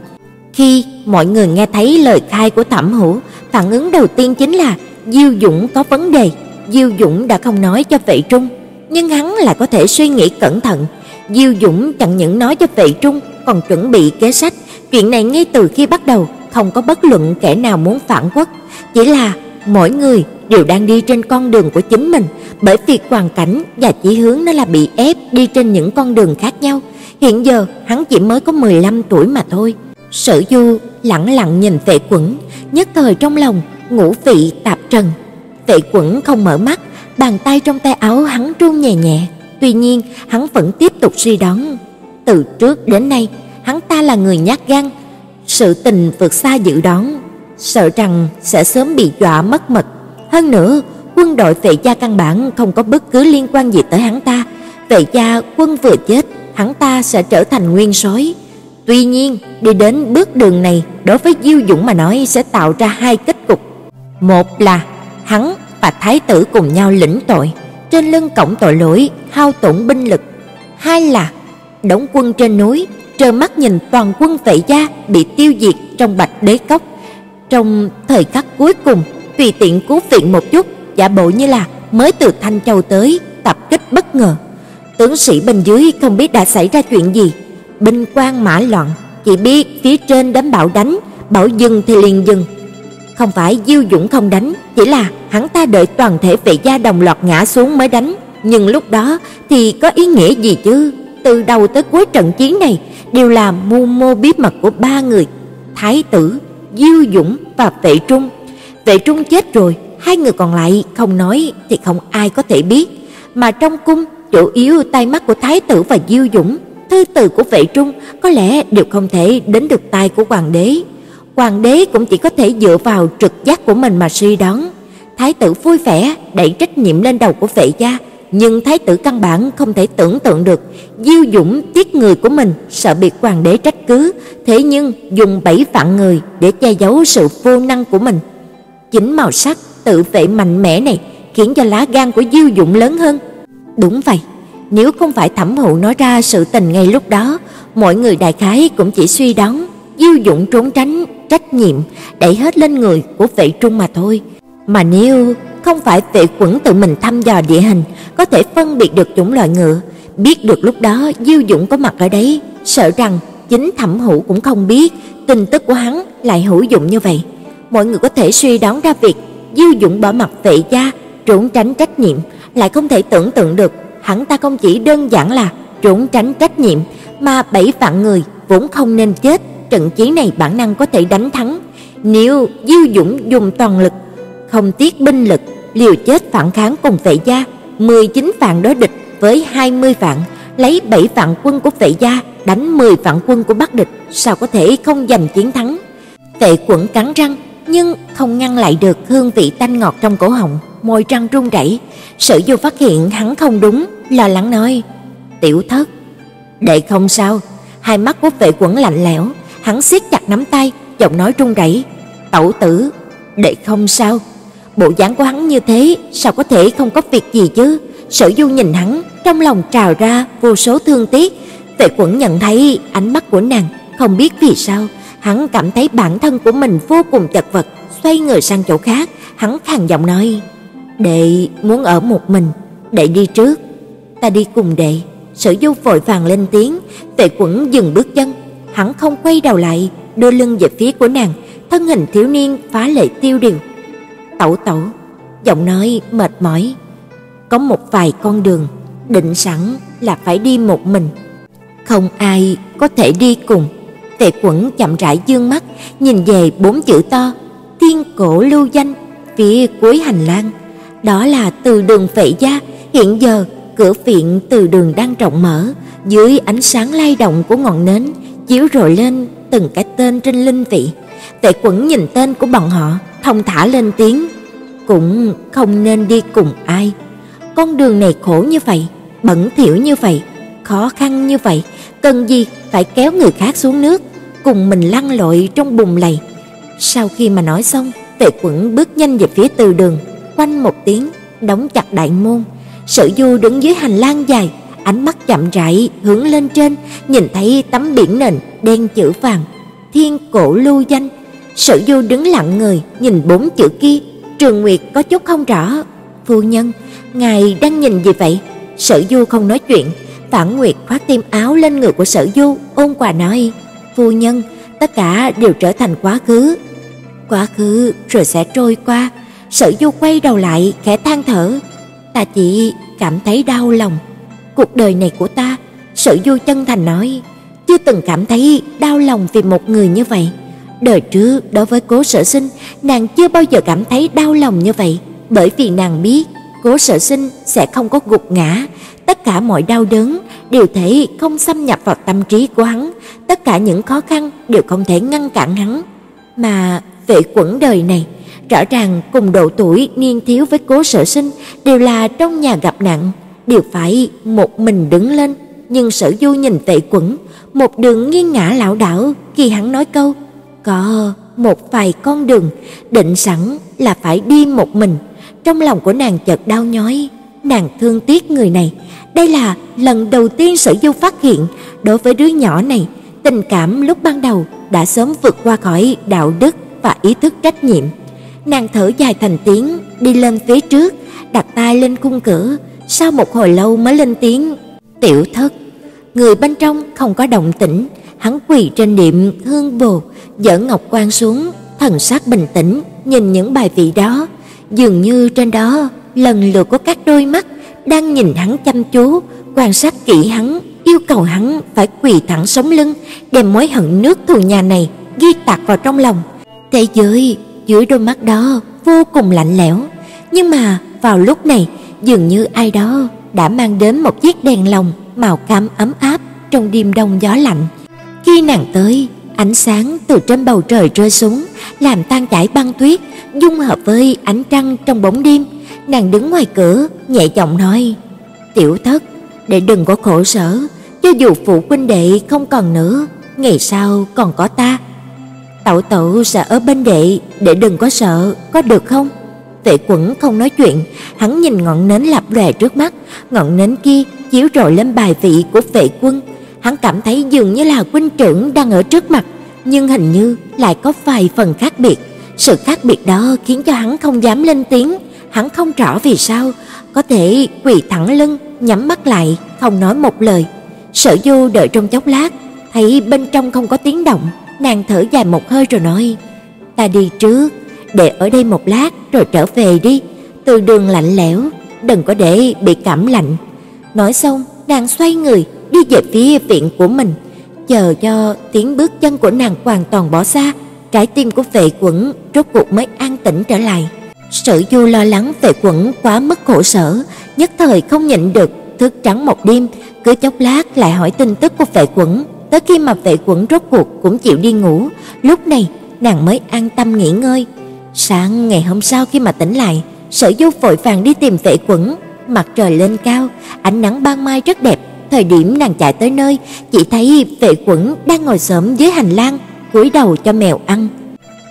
Khi mọi người nghe thấy lời khai của Thẩm Hữu, phản ứng đầu tiên chính là Diêu Dũng có vấn đề. Diêu Dũng đã không nói cho Vệ Trung, nhưng hắn lại có thể suy nghĩ cẩn thận. Diêu Dũng chẳng những nói cho Vệ Trung, còn chuẩn bị kế sách. Chuyện này ngay từ khi bắt đầu không có bất luận kẻ nào muốn phản quốc, chỉ là mỗi người đều đang đi trên con đường của chính mình, bởi vì hoàn cảnh và chỉ hướng nó là bị ép đi trên những con đường khác nhau. Hiện giờ hắn chỉ mới có 15 tuổi mà thôi. Sở Du lặng lặng nhìn Vệ Quẩn, nhất thời trong lòng ngũ vị tạp trần. Vệ Quẩn không mở mắt, bàn tay trong tay áo hắn run nhẹ nhẹ, tuy nhiên hắn vẫn tiếp tục suy đoán. Từ trước đến nay, hắn ta là người nhát gan, sự tình vượt xa dự đoán, sợ rằng sẽ sớm bị dọa mất mật. Hơn nữa, quân đội Vệ gia căn bản không có bất cứ liên quan gì tới hắn ta. Vệ gia quân vừa chết, hắn ta sẽ trở thành nguyên sói Tuy nhiên, đi đến bước đường này đối với Diêu Dũng mà nói sẽ tạo ra hai kết cục. Một là hắn và thái tử cùng nhau lĩnh tội, trên lưng cổng tội lỗi hao tổn binh lực. Hai là đóng quân trên núi, trơ mắt nhìn toàn quân vệ gia bị tiêu diệt trong Bạch Đế cốc. Trong thời khắc cuối cùng, tùy tiện cứu viện một chút, giả bộ như là mới từ Thanh Châu tới, tập kích bất ngờ. Tướng sĩ bên dưới không biết đã xảy ra chuyện gì, binh quan mã loạn, chỉ biết phía trên đánh bảo đánh, bảo dừng thì liền dừng. Không phải Diêu Dũng không đánh, chỉ là hắn ta đợi toàn thể vệ gia đồng loạt ngã xuống mới đánh, nhưng lúc đó thì có ý nghĩa gì chứ? Từ đầu tới cuối trận chiến này đều là mưu mô bí mật của ba người, Thái tử, Diêu Dũng và Vệ Trung. Vệ Trung chết rồi, hai người còn lại không nói thì không ai có thể biết, mà trong cung chủ yếu tay mắt của Thái tử và Diêu Dũng, thư từ của Vệ Trung có lẽ đều không thể đến được tai của hoàng đế. Hoàng đế cũng chỉ có thể dựa vào trực giác của mình mà suy đoán. Thái tử vui vẻ đẩy trách nhiệm lên đầu của Vệ gia, nhưng thái tử căn bản không thể tưởng tượng được Diêu Dũng giết người của mình sợ bị hoàng đế trách cứ, thế nhưng dùng bảy vạn người để che giấu sự vô năng của mình. Chính màu sắc tự vệ mạnh mẽ này khiến cho lá gan của Diêu Dũng lớn hơn. Đúng vậy, nếu không phải Thẩm hậu nói ra sự tình ngay lúc đó, mọi người đại khái cũng chỉ suy đoán Diêu Dũng trốn tránh trách nhiệm đẩy hết lên người của vệ trung mà thôi. Mà nếu không phải vệ quẩn tự mình thăm dò địa hình, có thể phân biệt được chủng loại ngựa, biết được lúc đó Diêu Dũng có mặt ở đấy, sợ rằng chính Thẩm Hữu cũng không biết tin tức của hắn lại hữu dụng như vậy. Mọi người có thể suy đoán ra việc Diêu Dũng bỏ mặt vệ gia, trốn tránh trách nhiệm, lại không thể tưởng tượng được hắn ta không chỉ đơn giản là trốn tránh trách nhiệm, mà bảy vạn người vốn không nên chết, trận chiến này bản năng có thể đánh thắng. Nếu Diêu Dũng dùng toàn lực, không tiếc binh lực, liều chết phản kháng cùng vệ gia, 19 vạn đối địch với 20 vạn, lấy 7 vạn quân của vệ gia đánh 10 vạn quân của Bắc địch, sao có thể không giành chiến thắng. Vệ Quẩn cắn răng, nhưng không ngăn lại được hương vị tanh ngọt trong cổ họng, môi răng run rẩy. Sở Du phát hiện hắn không đúng, lo lắng nói: "Tiểu thất, đệ không sao." Hai mắt của Vệ Quẩn lạnh lẽo, hắn siết chặt nắm tay, giọng nói run rẩy: "Tẩu tử, đệ không sao." Bộ dáng của hắn như thế, sao có thể không có việc gì chứ? Sở Du nhìn hắn, trong lòng trào ra vô số thương tiếc. Vệ Quẩn nhận thấy ánh mắt của nàng, không biết vì sao, hắn cảm thấy bản thân của mình vô cùng chật vật, xoay người sang chỗ khác, hắn khàn giọng nói: "Đệ muốn ở một mình, đệ đi trước." "Ta đi cùng đệ." Sở Du vội vàng lên tiếng, Tệ Quẩn dừng bước chân, hắn không quay đầu lại, đưa lưng về phía của nàng, thân hình thiếu niên phá lệ tiêu điều. "Tẩu tẩu." Giọng nói mệt mỏi. Có một vài con đường định sẵn là phải đi một mình, không ai có thể đi cùng. Tề Quẩn chậm rãi dương mắt, nhìn về bốn chữ to: Thiên cổ lưu danh phía cuối hành lang. Đó là từ đường Phệ gia, hiện giờ cửa viện từ đường đang rộng mở, dưới ánh sáng lay động của ngọn nến chiếu rọi lên từng cái tên trên linh vị. Tề Quẩn nhìn tên của bọn họ, thông thả lên tiếng, cũng không nên đi cùng ai. Con đường này khổ như vậy, bẩn thỉu như vậy, khó khăn như vậy, cần gì phải kéo người khác xuống nước, cùng mình lăn lội trong bùn lầy. Sau khi mà nói xong, Tề Quẩn bước nhanh về phía từ đường, quanh một tiếng, đóng chặt đại môn. Sở Du đứng dưới hành lang dài, ánh mắt chậm rãi hướng lên trên, nhìn thấy tấm biển nền đen chữ vàng, Thiên cổ lưu danh. Sở Du đứng lặng người, nhìn bốn chữ kia, Trường Nguyệt có chút không rõ. "Phu nhân, ngài đang nhìn gì vậy?" Sở Du không nói chuyện, Phản Nguyệt khoác tim áo lên người của Sở Du, ôn quà nói: "Phu nhân, tất cả đều trở thành quá khứ. Quá khứ rồi sẽ trôi qua." Sở Du quay đầu lại, khẽ than thở: "Ta chỉ cảm thấy đau lòng. Cuộc đời này của ta." Sở Du chân thành nói: "Chưa từng cảm thấy đau lòng vì một người như vậy." Đời trước đối với Cố Sở Sinh, nàng chưa bao giờ cảm thấy đau lòng như vậy, bởi vì nàng biết Cố Sở Sinh sẽ không có gục ngã, tất cả mọi đau đớn đều thể không xâm nhập vào tâm trí của hắn, tất cả những khó khăn đều không thể ngăn cản hắn. Mà vệ quẩn đời này, rõ ràng cùng độ tuổi niên thiếu với Cố Sở Sinh đều là trong nhà gặp nạn, đều phải một mình đứng lên, nhưng Sở Du nhìn Tệ quẩn, một đường nghiêng ngã lảo đảo khi hắn nói câu: "Có một vài con đường định sẵn là phải đi một mình." Trong lòng của nàng chợt đau nhói, nàng thương tiếc người này, đây là lần đầu tiên Sở Du phát hiện đối với đứa nhỏ này, tình cảm lúc ban đầu đã sớm vượt qua khỏi đạo đức và ý thức trách nhiệm. Nàng thở dài thành tiếng, đi lên phía trước, đặt tay lên khung cửa, sau một hồi lâu mới lên tiếng, "Tiểu thất." Người bên trong không có động tĩnh, hắn quỳ trên niệm hương bồ, dỡ ngọc quan xuống, thần sắc bình tĩnh nhìn những bài vị đó, dường như trên đó lần lượt có các đôi mắt đang nhìn hắn chăm chú, quan sát kỹ hắn, yêu cầu hắn phải quỳ thẳng sống lưng, đem mối hận nước thù nhà này ghi tạc vào trong lòng. Thế giới dưới đôi mắt đó vô cùng lạnh lẽo, nhưng mà vào lúc này, dường như ai đó đã mang đến một chiếc đèn lồng màu cam ấm áp trong đêm đông gió lạnh. Khi nàng tới, ánh sáng từ trên bầu trời rơi xuống, làm tan chảy băng tuyết, dung hợp với ánh trăng trong bóng đêm, nàng đứng ngoài cửa, nhẹ giọng nói: "Tiểu thất, để đừng có khổ sở, cho dù phụ huynh đệ không còn nữa, ngày sau còn có ta. Tẩu tẩu sẽ ở bên đệ, để đừng có sợ, có được không?" Vệ Quẩn không nói chuyện, hắn nhìn ngọn nến lập lòe trước mắt, ngọn nến kia chiếu rọi lên bài vị của Vệ Quân, hắn cảm thấy dường như là huynh trưởng đang ở trước mặt, nhưng hình như lại có vài phần khác biệt. Sự khác biệt đó khiến cho hắn không dám lên tiếng, hắn không rõ vì sao có thể quỳ thẳng lưng, nhắm mắt lại, không nói một lời. Sở Du đợi trong chốc lát, thấy bên trong không có tiếng động, nàng thở dài một hơi rồi nói: "Ta đi trước, để ở đây một lát rồi trở về đi, từ đường lạnh lẽo, đừng có để bị cảm lạnh." Nói xong, nàng xoay người đi về phía viện của mình, chờ cho tiếng bước chân của nàng hoàn toàn bỏ xa, trái tim của Vệ Quẩn rốt cuộc mới an tĩnh trở lại. Sử Du lo lắng Vệ Quẩn quá mức khổ sở, nhất thời không nhịn được, thức trắng một đêm, cứ chốc lát lại hỏi tin tức của Vệ Quẩn, tới khi mà Vệ Quẩn rốt cuộc cũng chịu đi ngủ, lúc này nàng mới an tâm nghỉ ngơi. Sáng ngày hôm sau khi mà tỉnh lại, Sở Du vội vàng đi tìm Vệ Quẩn, mặt trời lên cao, ánh nắng ban mai rất đẹp, thời điểm nàng chạy tới nơi, chỉ thấy Vệ Quẩn đang ngồi xổm dưới hành lang, cúi đầu cho mèo ăn.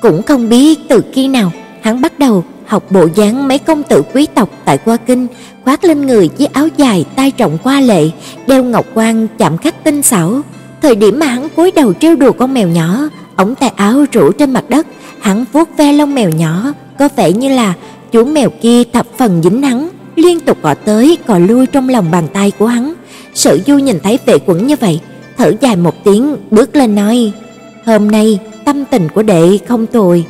Cũng không biết từ khi nào hắn bắt đầu học bộ dáng mấy công tử quý tộc tại Qua Kinh, khoác lên người chiếc áo dài tay trọng qua lệ, đeo ngọc quan chạm khắc tinh xảo. Thời điểm mà hắn cúi đầu trêu đùa con mèo nhỏ, ống tay áo rủ trên mặt đất, hắn vuốt ve lông mèo nhỏ, có vẻ như là chú mèo kia thập phần dính hắn, liên tục cọ tới cọ lui trong lòng bàn tay của hắn. Sử Du nhìn thấy Vệ Quẩn như vậy, thở dài một tiếng, bước lên nói: "Hôm nay tâm tình của đệ không tồi,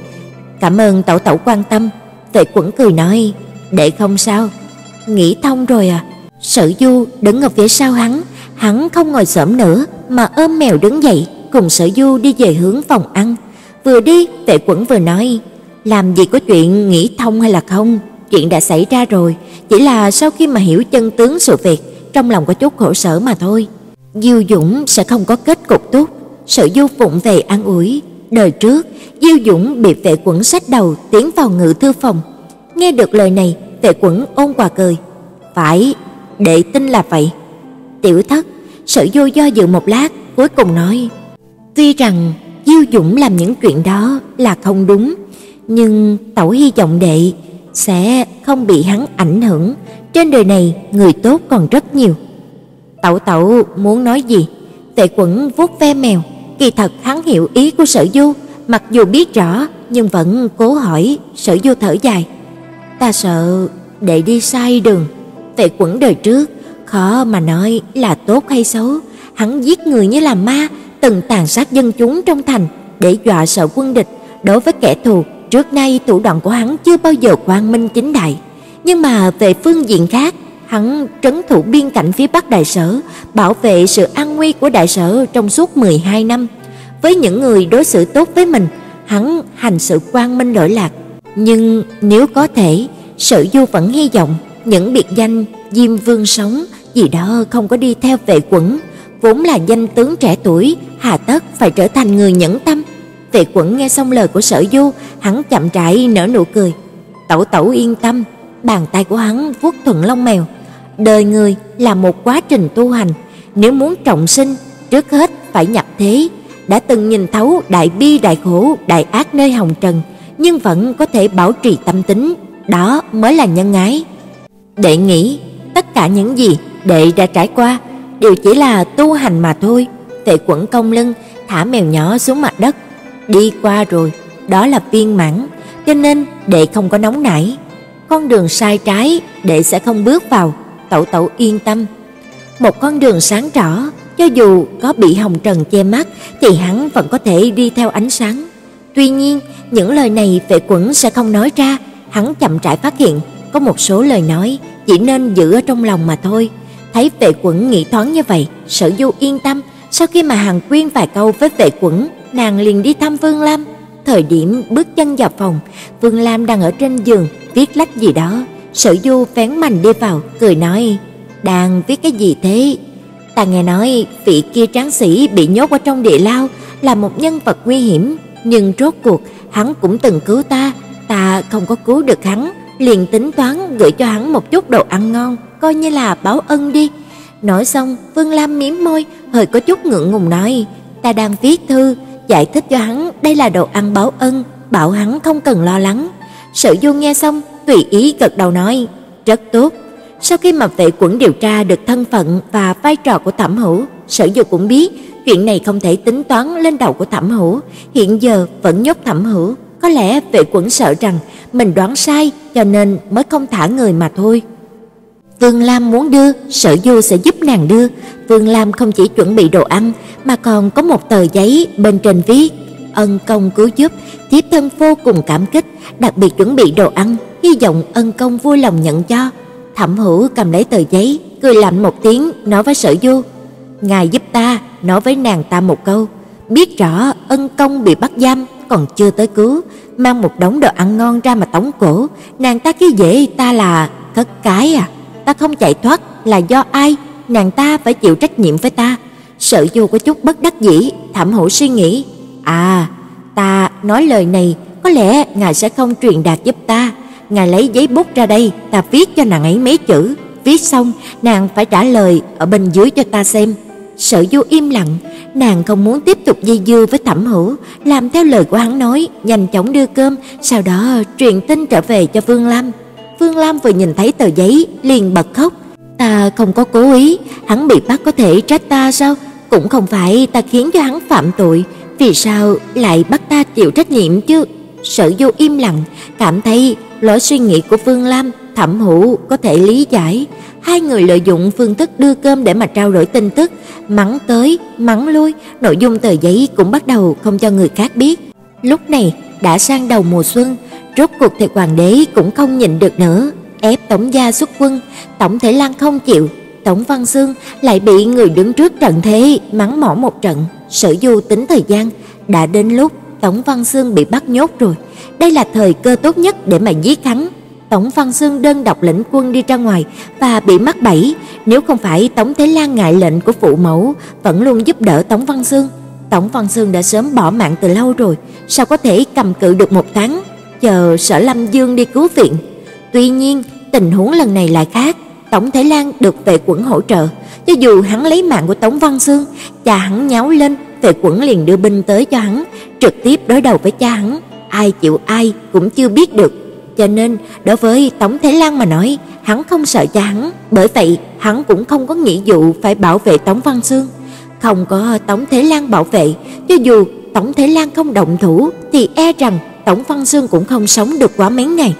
cảm ơn tẩu tẩu quan tâm." Vệ Quẩn cười nói: "Đệ không sao, nghĩ thông rồi à?" Sử Du đứng ở phía sau hắn, hắn không ngồi xổm nữa mà ôm mèo đứng dậy, cùng Sở Du đi về hướng phòng ăn. Vừa đi, Vệ Quẩn vừa nói: "Làm gì có chuyện nghĩ thông hay là không, chuyện đã xảy ra rồi, chỉ là sau khi mà hiểu chân tướng sự việc, trong lòng có chút khổ sở mà thôi." Diêu Dũng sẽ không có kết cục tốt, Sở Du phụng về an ủi, đời trước Diêu Dũng bị Vệ Quẩn sách đầu tiến vào ngự thư phòng. Nghe được lời này, Vệ Quẩn ôn hòa cười, "Phải, đệ tin là vậy." Tiểu Thất, Sở Du do dự một lát, cuối cùng nói, "Tuy rằng Diêu Dũng làm những chuyện đó là không đúng, nhưng tẩu hy vọng đệ sẽ không bị hắn ảnh hưởng, trên đời này người tốt còn rất nhiều." Tẩu tẩu muốn nói gì? Tệ Quẩn vuốt ve mèo, kỳ thật hắn hiểu ý của Sở Du, mặc dù biết rõ nhưng vẫn cố hỏi, Sở Du thở dài. Ta sợ đệ đi sai đường. Tệ Quẩn đời trước khó mà nói là tốt hay xấu, hắn giết người như là ma, từng tàn sát dân chúng trong thành để dọa sợ quân địch, đối với kẻ thù, trước nay thủ đoạn của hắn chưa bao giờ quang minh chính đại. Nhưng mà về phương diện khác, hắn trấn thủ biên cảnh phía Bắc đại sở, bảo vệ sự an nguy của đại sở trong suốt 12 năm. Với những người đối xử tốt với mình, hắn hành sự quang minh lỗi lạc. Nhưng nếu có thể, Sở Du vẫn hy vọng những biệt danh Diêm Vương sống gì đó không có đi theo vệ quẩn, vốn là danh tướng trẻ tuổi, hà tất phải trở thành người nhẫn tâm. Vệ quẩn nghe xong lời của Sở Du, hắn chậm rãi nở nụ cười. Tẩu tẩu yên tâm, bàn tay của hắn vuốt thuận lông mèo. Đời người là một quá trình tu hành, nếu muốn trọng sinh, trước hết phải nhập thế. Đã từng nhìn thấu đại bi đại khổ, đại ác nơi hồng trần, nhưng vẫn có thể bảo trì tâm tính, đó mới là nhân ái. Đệ nghĩ, tất cả những gì đệ đã trải qua đều chỉ là tu hành mà thôi. Tệ Quẩn cong lưng, thả mèo nhỏ xuống mặt đất. Đi qua rồi, đó là viên mãn, cho nên đệ không có nóng nảy. Con đường sai trái đệ sẽ không bước vào, Tẩu Tẩu yên tâm. Một con đường sáng rõ, cho dù có bị hồng trần che mắt thì hắn vẫn có thể đi theo ánh sáng. Tuy nhiên, những lời này Vệ Quẩn sẽ không nói ra, hắn chậm rãi phát hiện có một số lời nói chỉ nên giữ ở trong lòng mà thôi. Thấy Vệ Quẩn nghĩ thoáng như vậy, Sở Du yên tâm, sau khi mà Hàn Quyên vài câu với Vệ Quẩn, nàng liền đi thăm Vương Lam. Thời điểm bước chân vào phòng, Vương Lam đang ở trên giường viết lách gì đó, Sở Du vén mành đi vào, cười nói: "Đang viết cái gì thế?" Ta nghe nói vị kia tráng sĩ bị nhốt ở trong địa lao là một nhân vật nguy hiểm, nhưng rốt cuộc hắn cũng từng cứu ta, ta không có cứu được hắn, liền tính toán gửi cho hắn một chút đồ ăn ngon, coi như là báo ân đi. Nói xong, Vương Lam mím môi, hơi có chút ngượng ngùng nói: "Ta đang viết thư, giải thích cho hắn đây là đồ ăn báo ân, bảo hắn không cần lo lắng." Sở Du nghe xong, tùy ý gật đầu nói: "Rất tốt." Sau khi mà vệ quẩn điều tra được thân phận và vai trò của Thẩm Hữu, Sở Du cũng biết chuyện này không thể tính toán lên đầu của Thẩm Hữu, hiện giờ vẫn nhốt Thẩm Hữu, có lẽ vệ quẩn sợ rằng mình đoán sai cho nên mới không thả người mà thôi. Vương Lam muốn đưa, Sở Du sẽ giúp nàng đưa. Vương Lam không chỉ chuẩn bị đồ ăn mà còn có một tờ giấy bên trên viết ân công cứu giúp, thiếp thân vô cùng cảm kích, đặc biệt chuẩn bị đồ ăn, hy vọng ân công vui lòng nhận cho. Thẩm Hữu cầm lấy tờ giấy, cười lạnh một tiếng, nói với Sở Du: "Ngài giúp ta, nói với nàng ta một câu, biết rõ ân công bị bắt giam, còn chưa tới cứu, mang một đống đồ ăn ngon ra mà tống cổ, nàng ta cứ dễ ta là cất cái à? Ta không chạy thoát là do ai? Nàng ta phải chịu trách nhiệm với ta." Sở Du có chút bất đắc dĩ, Thẩm hổ suy nghĩ, "À, ta nói lời này có lẽ ngài sẽ không truyền đạt giúp ta." ngài lấy giấy bút ra đây, ta viết cho nàng ấy mấy chữ, viết xong nàng phải trả lời ở bên dưới cho ta xem. Sở Du im lặng, nàng không muốn tiếp tục dây dưa với Thẩm Hữu, làm theo lời của hắn nói, nhanh chóng đưa cơm, sau đó truyền tin trở về cho Vương Lam. Vương Lam vừa nhìn thấy tờ giấy liền bật khóc. Ta không có cố ý, hắn bị bắt có thể trách ta sao? Cũng không phải ta khiến cho hắn phạm tội, vì sao lại bắt ta chịu trách nhiệm chứ? Sở Du im lặng, cảm thấy lối suy nghĩ của Phương Lam, Thẩm Hữu có thể lý giải. Hai người lợi dụng phương thức đưa cơm để mà trao đổi tin tức, mắng tới, mắng lui, nội dung tờ giấy cũng bắt đầu không cho người khác biết. Lúc này đã sang đầu mùa xuân, rốt cuộc thì hoàng đế cũng không nhịn được nữa, ép tổng gia xuất quân, tổng thể Lan không chịu, Tổng Văn Xương lại bị người đứng trước trận thế mắng mỏ một trận. Sở Du tính thời gian, đã đến lúc Tổng Văn Xương bị bắt nhốt rồi. Đây là thời cơ tốt nhất để mà giết hắn. Tổng Văn Dương đơn độc lĩnh quân đi ra ngoài và bị mắc bẫy, nếu không phải Tổng Thế Lan ngại lệnh của phụ mẫu, vẫn luôn giúp đỡ Tổng Văn Dương, Tổng Văn Dương đã sớm bỏ mạng từ lâu rồi, sao có thể cầm cự được một tháng, chờ Sở Lâm Dương đi cứu viện. Tuy nhiên, tình huống lần này lại khác, Tổng Thế Lan được vệ quẩn hỗ trợ, cho dù hắn lấy mạng của Tống Văn Dương, cha hắn nháo lên, vệ quẩn liền đưa binh tới cho hắn, trực tiếp đối đầu với cha hắn, ai chịu ai cũng chưa biết được. Cho nên, đối với Tống Thế Lan mà nói, hắn không sợ cha hắn, bởi vậy hắn cũng không có nghĩa vụ phải bảo vệ Tống Văn Xương. Không có Tống Thế Lan bảo vệ, cho dù Tống Thế Lan không động thủ thì e rằng Tống Văn Xương cũng không sống được quá mấy ngày.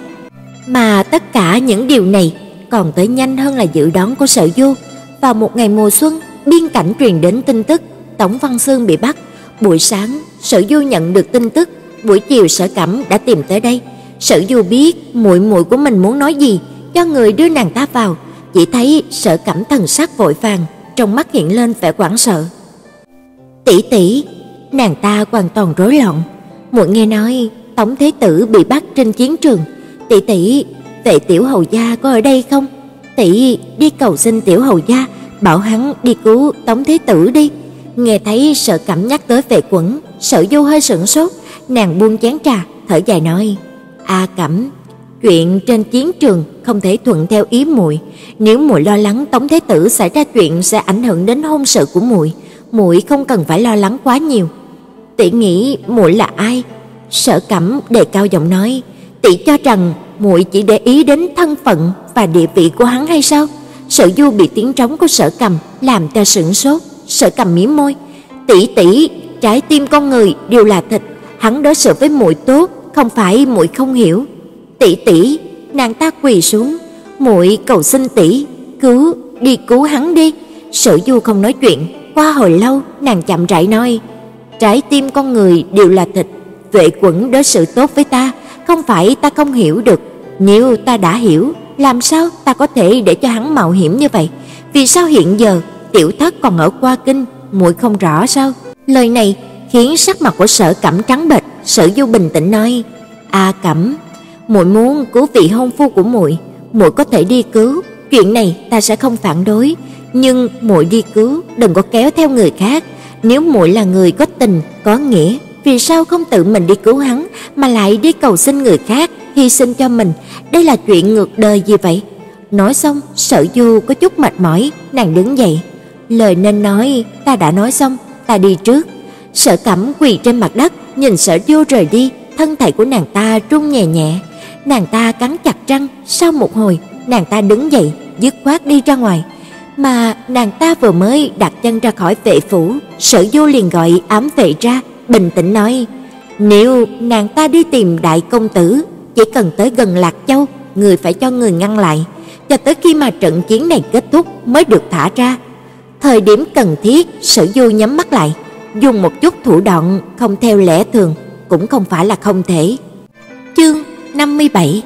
Mà tất cả những điều này còn tới nhanh hơn là dự đoán của Sở Du. Vào một ngày mùa xuân, biên cảnh truyền đến tin tức Tống Văn Xương bị bắt. Buổi sáng, Sở Du nhận được tin tức, buổi chiều Sở Cẩm đã tìm tới đây. Sở Du biết muội muội của mình muốn nói gì, cho người đưa nàng ta vào, chỉ thấy Sở Cẩm thần sắc vội vàng, trong mắt hiện lên vẻ hoảng sợ. "Tỷ tỷ." Nàng ta hoàn toàn rối loạn. Muội nghe nói Tống Thế tử bị bắt trên chiến trường, tỷ tỷ Vệ tiểu hầu gia có ở đây không? Tỷ đi cầu xin tiểu hầu gia, bảo hắn đi cứu Tống Thế tử đi. Nghe thấy sợ cảm nhắc tới vệ quẩn, sợ du hơi sững sốt, nàng buông chén trà, thở dài nói: "A Cẩm, chuyện trên chiến trường không thể thuận theo ý muội, nếu muội lo lắng Tống Thế tử xảy ra chuyện sẽ ảnh hưởng đến hôn sự của muội, muội không cần phải lo lắng quá nhiều." Tỷ nghĩ muội là ai? Sở Cẩm đề cao giọng nói: "Tỷ cho rằng muội chỉ để ý đến thân phận và địa vị của hắn hay sao? Sở Du bị tiếng trống của Sở Cầm làm cho sửng sốt, Sở Cầm mím môi, "Tỷ tỷ, trái tim con người đều là thịt, hắn đối xử với muội tốt, không phải muội không hiểu." "Tỷ tỷ." Nàng ta quỳ xuống, "Muội cầu xin tỷ, cứu, đi cứu hắn đi." Sở Du không nói chuyện, qua hồi lâu, nàng chậm rãi nói, "Trái tim con người đều là thịt, Vệ Quẩn đối xử tốt với ta, không phải ta không hiểu được, nếu ta đã hiểu, làm sao ta có thể để cho hắn mạo hiểm như vậy? Vì sao hiện giờ tiểu thất còn ở qua kinh, muội không rõ sao? Lời này khiến sắc mặt của Sở Cẩm trắng bệch, Sở Du bình tĩnh nói: "A Cẩm, muội muốn cứu vị hôn phu của muội, muội có thể đi cứu, chuyện này ta sẽ không phản đối, nhưng muội đi cứu đừng có kéo theo người khác, nếu muội là người có tình, có nghĩa, vì sao không tự mình đi cứu hắn mà lại đi cầu xin người khác hy sinh cho mình, đây là chuyện ngược đời gì vậy? Nói xong, Sở Du có chút mệt mỏi, nàng đứng dậy. Lời nên nói, ta đã nói xong, ta đi trước. Sở Cẩm quỳ trên mặt đất, nhìn Sở Du rời đi, thân thể của nàng ta run nhẹ nhẹ. Nàng ta cắn chặt răng, sau một hồi, nàng ta đứng dậy, dứt khoát đi ra ngoài. Mà nàng ta vừa mới đặt chân ra khỏi vệ phủ, Sở Du liền gọi ám vệ ra, bình tĩnh nói: "Nếu nàng ta đi tìm đại công tử, chỉ cần tới gần Lạc Châu, người phải cho người ngăn lại, cho tới khi mà trận chiến này kết thúc mới được thả ra. Thời điểm cần thiết, Sở Du nhắm mắt lại, dùng một chút thủ đoạn không theo lẽ thường cũng không phải là không thể. Chương 57.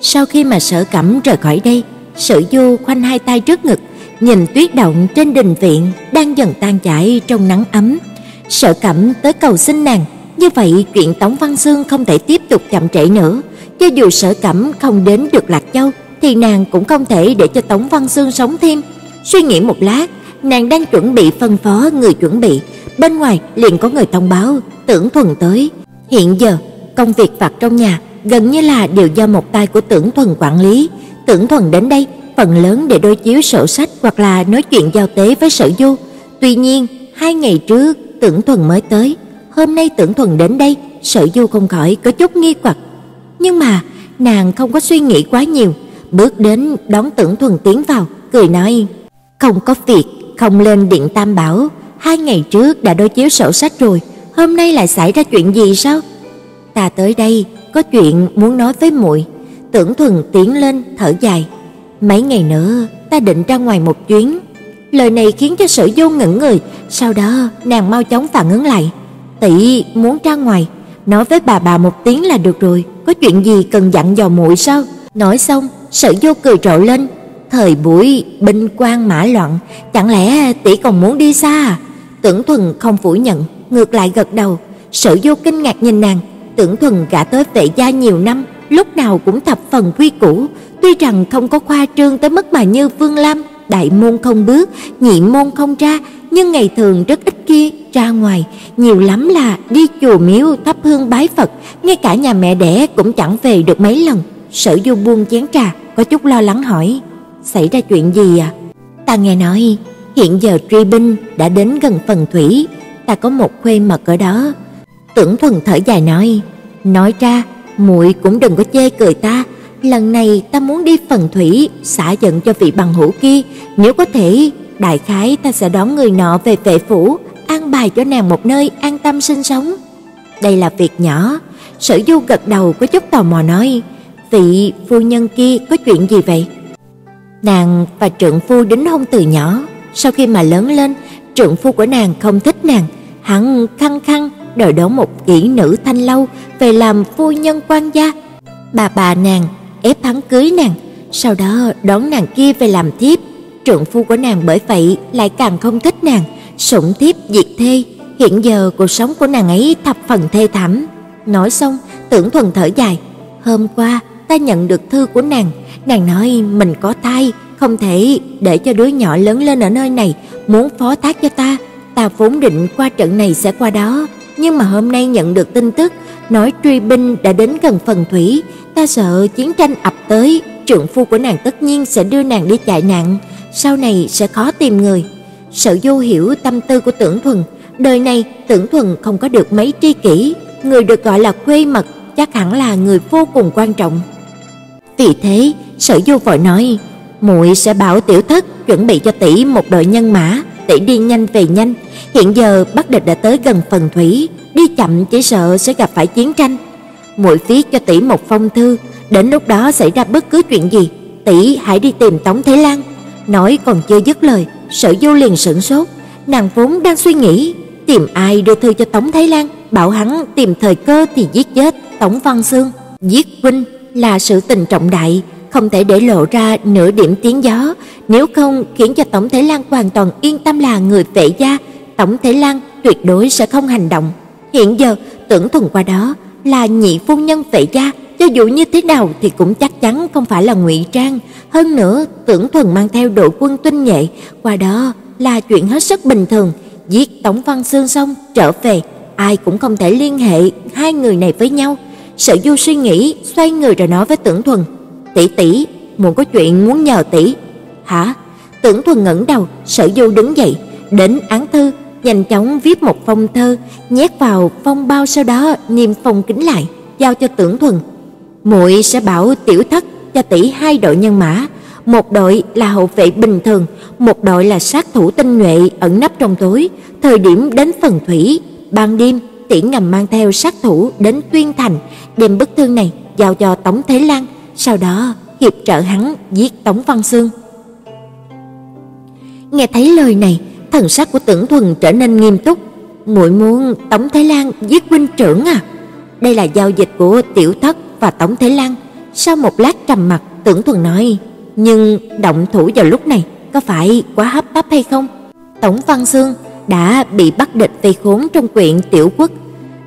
Sau khi mà Sở Cẩm rời khỏi đây, Sở Du khoanh hai tay trước ngực, nhìn tuyết động trên đình viện đang dần tan chảy trong nắng ấm. Sở Cẩm tới cầu xin nàng, như vậy chuyện Tống Văn Xương không thể tiếp tục chậm trễ nữa. Cho dù Sở Cẩm không đến được Lạc Châu thì nàng cũng không thể để cho Tống Văn Xương sống thêm. Suy nghĩ một lát, nàng đang chuẩn bị phân phó người chuẩn bị, bên ngoài liền có người thông báo Tưởng Thuần tới. Hiện giờ, công việc vặt trong nhà gần như là đều do một tay của Tưởng Thuần quản lý. Tưởng Thuần đến đây phần lớn để đối chiếu sổ sách hoặc là nói chuyện giao tế với Sở Du. Tuy nhiên, hai ngày trước Tưởng Thuần mới tới, hôm nay Tưởng Thuần đến đây, Sở Du không khỏi có chút nghi hoặc nhưng mà nàng không có suy nghĩ quá nhiều, bước đến đón Tưởng Thuần tiến vào, cười nói: "Không có việc, không lên điện Tam Bảo, hai ngày trước đã đối chiếu sổ sách rồi, hôm nay lại xảy ra chuyện gì sao? Ta tới đây có chuyện muốn nói với muội. Tưởng Thuần tiến lên thở dài. Mấy ngày nữa ta định ra ngoài một chuyến. Lời này khiến cho Sở Du ngẩn người, sau đó nàng mau chóng phản ứng lại. Tỷ muốn ra ngoài, nói với bà bà một tiếng là được rồi, có chuyện gì cần dặn dò muội sao? Nói xong, Sở Du cười rộ lên, thời buổi binh quan mã loạn, chẳng lẽ tỷ còn muốn đi xa à? Tưởng Thuần không phủ nhận, ngược lại gật đầu. Sở Du kinh ngạc nhìn nàng, Tưởng Thuần gả tới vệ gia nhiều năm, lúc nào cũng thập phần quy củ, tuy rằng không có khoa trương tới mức mà như Vương Lam, đại môn không bước, nhị môn không ra, nhưng ngày thường rất ít khi ra ngoài, nhiều lắm là đi chùa miếu thắp hương bái Phật, ngay cả nhà mẹ đẻ cũng chẳng về được mấy lần. Sở Du buông chén trà, có chút lo lắng hỏi: "Xảy ra chuyện gì à?" "Ta nghe nói, hiện giờ truy binh đã đến gần phần thủy, ta có một khuê mật ở đó." Tưởng Thuần thở dài nói: "Nói ra, muội cũng đừng có chê cười ta." lần này ta muốn đi phần thủy xả giận cho vị bằng hữu kia, nếu có thể, đại khái ta sẽ đón người nọ về vệ phủ, an bài cho nàng một nơi an tâm sinh sống. Đây là việc nhỏ, Sở Du gật đầu có chút tò mò nói, vị phu nhân kia có chuyện gì vậy? Nàng và trượng phu đính hôn từ nhỏ, sau khi mà lớn lên, trượng phu của nàng không thích nàng, hắn khăng khăng đòi đón một kỹ nữ thanh lâu về làm phu nhân quan gia. Bà bà nàng ép hắn cưới nàng, sau đó đón nàng kia về làm thiếp. Trượng phu của nàng bởi vậy lại càng không thích nàng, sủng thiếp diệt thê. Hiện giờ cuộc sống của nàng ấy thập phần thê thảm. Nói xong, Tưởng Thuần thở dài, "Hôm qua ta nhận được thư của nàng, nàng nói mình có thai, không thể để cho đứa nhỏ lớn lên ở nơi này, muốn phó thác cho ta. Ta vốn định qua trận này sẽ qua đó, nhưng mà hôm nay nhận được tin tức nói truy binh đã đến gần phần thủy, ta sợ chiến tranh ập tới, trượng phu của nàng tất nhiên sẽ đưa nàng đi chạy nạn, sau này sẽ khó tìm người. Sở Du hiểu tâm tư của Tưởng Thuần, đời này Tưởng Thuần không có được mấy tri kỷ, người được gọi là khuê mật chắc hẳn là người vô cùng quan trọng. Vì thế, Sở Du vội nói, muội sẽ bảo tiểu thất chuẩn bị cho tỷ một đội nhân mã, tỷ đi nhanh về nhanh. Hiện giờ Bắc địch đã tới gần phần thủy, đi chậm chỉ sợ sẽ gặp phải chiến tranh. Muội viết cho tỷ một phong thư, đến lúc đó xảy ra bất cứ chuyện gì, tỷ hãy đi tìm Tống Thế Lan. Nói còn chưa dứt lời, Sở Du liền sửng sốt, nàng vốn đang suy nghĩ tìm ai đưa thư cho Tống thái Lan, bảo hắn tìm thời cơ thì giết chết Tống Văn Xương, giết huynh là sự tình trọng đại, không thể để lộ ra nửa điểm tiếng gió, nếu không khiến cho Tổng Thế Lan hoàn toàn yên tâm là người vệ gia, Tổng Thế Lan tuyệt đối sẽ không hành động. Hiện giờ, tưởng thuần qua đó là nhị phu nhân vệ gia, cho dù như thế nào thì cũng chắc chắn không phải là ngụy trang, hơn nữa tưởng thuần mang theo đội quân tinh nhuệ, qua đó là chuyện hết sức bình thường, giết Tổng Văn Xương xong trở về, ai cũng không thể liên hệ hai người này với nhau. Sở Du suy nghĩ, xoay người rồi nói với Tưởng Thuần, "Tỷ tỷ, muốn có chuyện muốn nhờ tỷ." "Hả?" Tưởng Thuần ngẩng đầu, Sở Du đứng dậy, đến án thư nhanh chóng viết một phong thơ, nhét vào phong bao sau đó niêm phong kín lại, giao cho Tưởng Thuần. Muội sẽ bảo tiểu thất cho tỷ hai đội nhân mã, một đội là hậu vệ bình thường, một đội là sát thủ tinh nhuệ ẩn nấp trong tối, thời điểm đến phần thủy, ban đêm tiễn ngầm mang theo sát thủ đến Tuyên Thành, đem bức thư này giao cho Tống Thế Lan, sau đó hiệp trợ hắn giết Tống Văn Xương. Nghe thấy lời này, thần sắc của Tưởng Thuần trở nên nghiêm túc. Muội muốn Tống Thế Lan giết huynh trưởng à? Đây là giao dịch của Tiểu Thất và Tống Thế Lan. Sau một lát trầm mặc, Tưởng Thuần nói: "Nhưng động thủ vào lúc này có phải quá hấp tấp hay không?" Tống Văn Xương đã bị bắt địch vây khốn trong quyện Tiểu Quốc.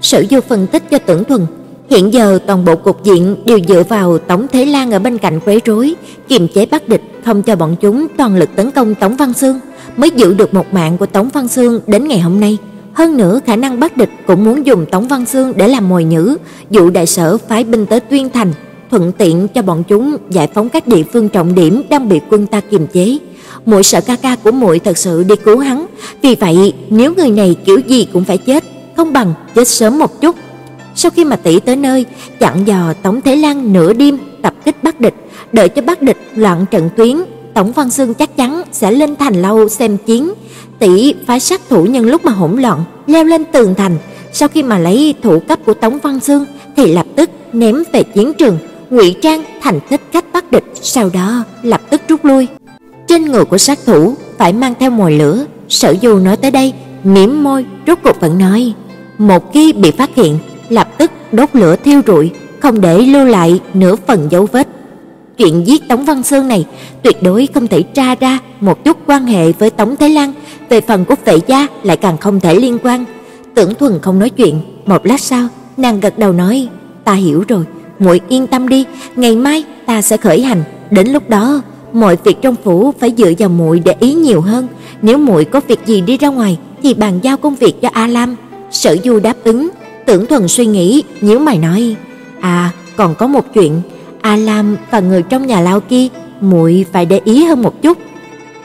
Sở Du phân tích cho Tưởng Thuần, hiện giờ toàn bộ cục diện đều dựa vào Tống Thế Lan ở bên cạnh quấy rối, kiềm chế bắt địch, không cho bọn chúng toàn lực tấn công Tống Văn Xương mới giữ được một mạng của Tống Văn Xương đến ngày hôm nay. Hơn nữa khả năng bắt địch cũng muốn dùng Tống Văn Xương để làm mồi nhử, dụ đại sở phái binh tới Tuyên Thành, thuận tiện cho bọn chúng giải phóng các địa phương trọng điểm đang bị quân ta kiềm chế. Muội sợ ca ca của muội thật sự đi cứu hắn, vì vậy nếu người này kiểu gì cũng phải chết, không bằng chết sớm một chút. Sau khi mà tỷ tới nơi, chặn dò Tống Thế Lan nửa đêm tập kích bắt địch, đợi cho bắt địch loạn trận tuyến, Tổng Văn Xương chắc chắn sẽ lên thành lâu xem chiến, tỷ phái sát thủ nhân lúc mà hỗn loạn, leo lên tường thành, sau khi mà lấy thủ cấp của Tống Văn Xương thì lập tức ném về chiến trường, ngụy trang thành thích khách bắt địch, sau đó lập tức rút lui. Trên người của sát thủ phải mang theo mồi lửa, Sở Du nói tới đây, mỉm môi, rốt cuộc vẫn nói, một khi bị phát hiện, lập tức đốt lửa thiêu rụi, không để lưu lại nửa phần dấu vết. Chuyện giết Tống Văn Sơn này tuyệt đối không thể tra ra một chút quan hệ với Tống Thế Lan, về phần của Vệ gia lại càng không thể liên quan. Tưởng Thuần không nói chuyện, một lát sau, nàng gật đầu nói, "Ta hiểu rồi, muội yên tâm đi, ngày mai ta sẽ khởi hành, đến lúc đó mọi việc trong phủ phải dựa vào muội để ý nhiều hơn, nếu muội có việc gì đi ra ngoài thì bàn giao công việc cho A Lam." Sở Du đáp ứng, Tưởng Thuần suy nghĩ, nhíu mày nói: "À, còn có một chuyện, A Lam và người trong nhà lao kia, muội phải để ý hơn một chút."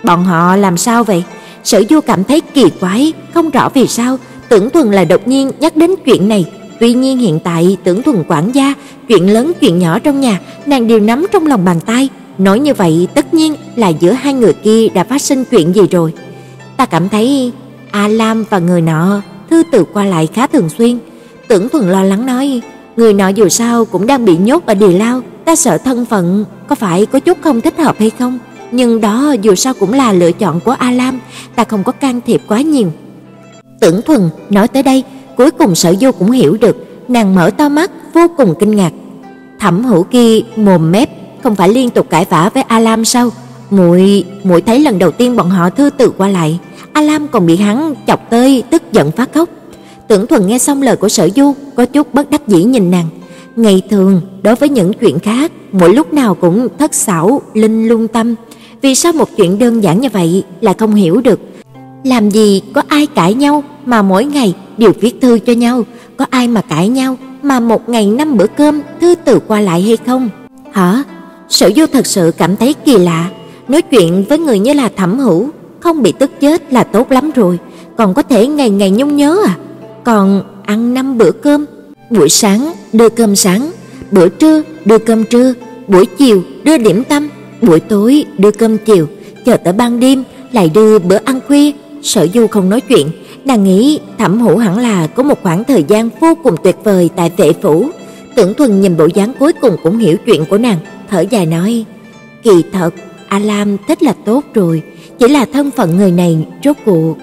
Bọn họ làm sao vậy? Sở Du cảm thấy kỳ quái, không rõ vì sao Tưởng Thuần là đột nhiên nhắc đến chuyện này. Tuy nhiên hiện tại Tưởng Thuần quản gia, chuyện lớn chuyện nhỏ trong nhà, nàng đều nắm trong lòng bàn tay. Nói như vậy tất nhiên là giữa hai người kia đã phát sinh chuyện gì rồi. Ta cảm thấy A Lam và người nọ thư từ qua lại khá thường xuyên. Tưởng Thuần lo lắng nói, người nọ dù sao cũng đang bị nhốt ở địa lao, ta sợ thân phận có phải có chút không thích hợp hay không? Nhưng đó dù sao cũng là lựa chọn của A Lam, ta không có can thiệp quá nhiều. Tưởng Thuần nói tới đây, cuối cùng Sở Du cũng hiểu được, nàng mở to mắt vô cùng kinh ngạc. Thẩm Hữu Kỳ mồm mép, không phải liên tục cãi vã với A Lam sao? Muội, muội thấy lần đầu tiên bọn họ thư từ qua lại, A Lam còn bị hắn chọc tới tức giận phát khóc. Tưởng Thuần nghe xong lời của Sở Du, có chút bất đắc dĩ nhìn nàng. Ngày thường, đối với những chuyện khác, mỗi lúc nào cũng thất xảo, linh lung tâm, vì sao một chuyện đơn giản như vậy là không hiểu được? Làm gì có ai cãi nhau mà mỗi ngày đều viết thư cho nhau, có ai mà cãi nhau mà một ngày năm bữa cơm thư từ qua lại hay không? Hả? Sở Du thật sự cảm thấy kỳ lạ, nói chuyện với người như là Thẩm Hữu, không bị tức chết là tốt lắm rồi, còn có thể ngày ngày nhung nhớ à? Còn ăn năm bữa cơm, buổi sáng đưa cơm sáng, bữa trưa đưa cơm trưa, buổi chiều đưa điểm tâm, buổi tối đưa cơm chiều, chờ tới ban đêm lại đưa bữa ăn khuya. Sở Du không nói chuyện, nàng nghĩ Thẩm Hữu hẳn là có một khoảng thời gian vô cùng tuyệt vời tại vệ phủ. Tưởng Thuần nhìn bộ dáng cuối cùng cũng hiểu chuyện của nàng, thở dài nói: "Kỳ thật, A Lam thích là tốt rồi, chỉ là thân phận người này rốt cuộc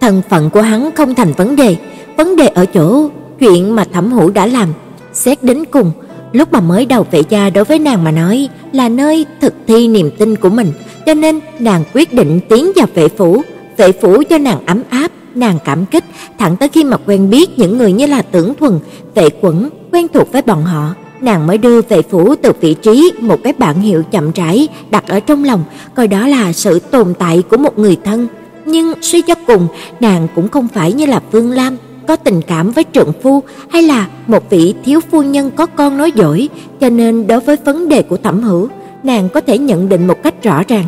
thân phận của hắn không thành vấn đề, vấn đề ở chỗ chuyện mà Thẩm Hữu đã làm, xét đến cùng, lúc mà mới đầu vệ gia đối với nàng mà nói là nơi thực thi niềm tin của mình, cho nên nàng quyết định tiến vào vệ phủ, vệ phủ cho nàng ấm áp, nàng cảm kích, thẳng tới khi mà quen biết những người như là Tưởng Thuần, Vệ Quẩn, quen thuộc với bọn họ, nàng mới đưa vệ phủ từ vị trí một cái bảng hiệu chậm rãi đặt ở trong lòng, coi đó là sự tồn tại của một người thân. Nhưng suy cho cùng, nàng cũng không phải như là Vương Lam có tình cảm với trượng phu hay là một vị thiếu phu nhân có con nói dối, cho nên đối với vấn đề của Thẩm Hữu, nàng có thể nhận định một cách rõ ràng.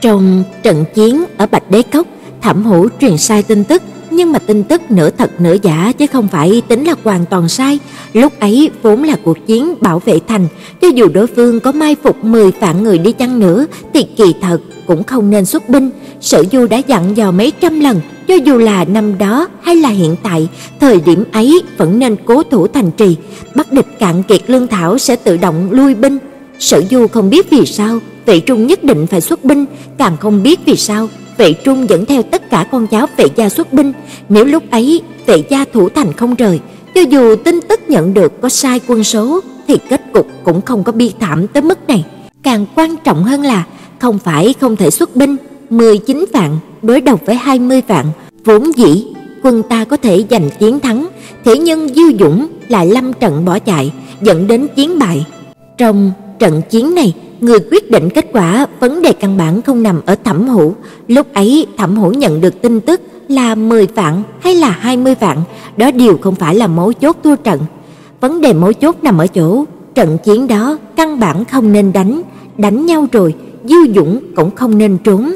Trong trận chiến ở Bạch Đế Cốc, Thẩm Hữu truyền sai tin tức, nhưng mà tin tức nửa thật nửa giả chứ không phải tính là hoàn toàn sai. Lúc ấy vốn là cuộc chiến bảo vệ thành, cho dù đối phương có mai phục 10 vạn người đi chăng nữa thì kỳ thật cũng không nên xuất binh. Sở Du đã dặn dò mấy trăm lần, cho dù là năm đó hay là hiện tại, thời điểm ấy vẫn nên cố thủ thành trì, bắt địch cạn kiệt lương thảo sẽ tự động lui binh. Sở Du không biết vì sao Vệ Trung nhất định phải xuất binh, càng không biết vì sao Vệ Trung dẫn theo tất cả con cháu Vệ gia xuất binh, nếu lúc ấy Vệ gia thủ thành không rời, cho dù tin tức nhận được có sai quân số thì kết cục cũng không có bi thảm tới mức này. Càng quan trọng hơn là không phải không thể xuất binh, 19 vạn đối đầu với 20 vạn, vốn dĩ quân ta có thể giành chiến thắng, thế nhưng Dư Dũng lại lâm trận bỏ chạy, dẫn đến chiến bại. Trong trận chiến này, người quyết định kết quả vấn đề căn bản không nằm ở Thẩm Hữu, lúc ấy Thẩm Hữu nhận được tin tức là 10 vạn hay là 20 vạn, đó đều không phải là mấu chốt thua trận. Vấn đề mấu chốt nằm ở chỗ trận chiến đó căn bản không nên đánh, đánh nhau rồi, Dư Dũng cũng không nên trốn.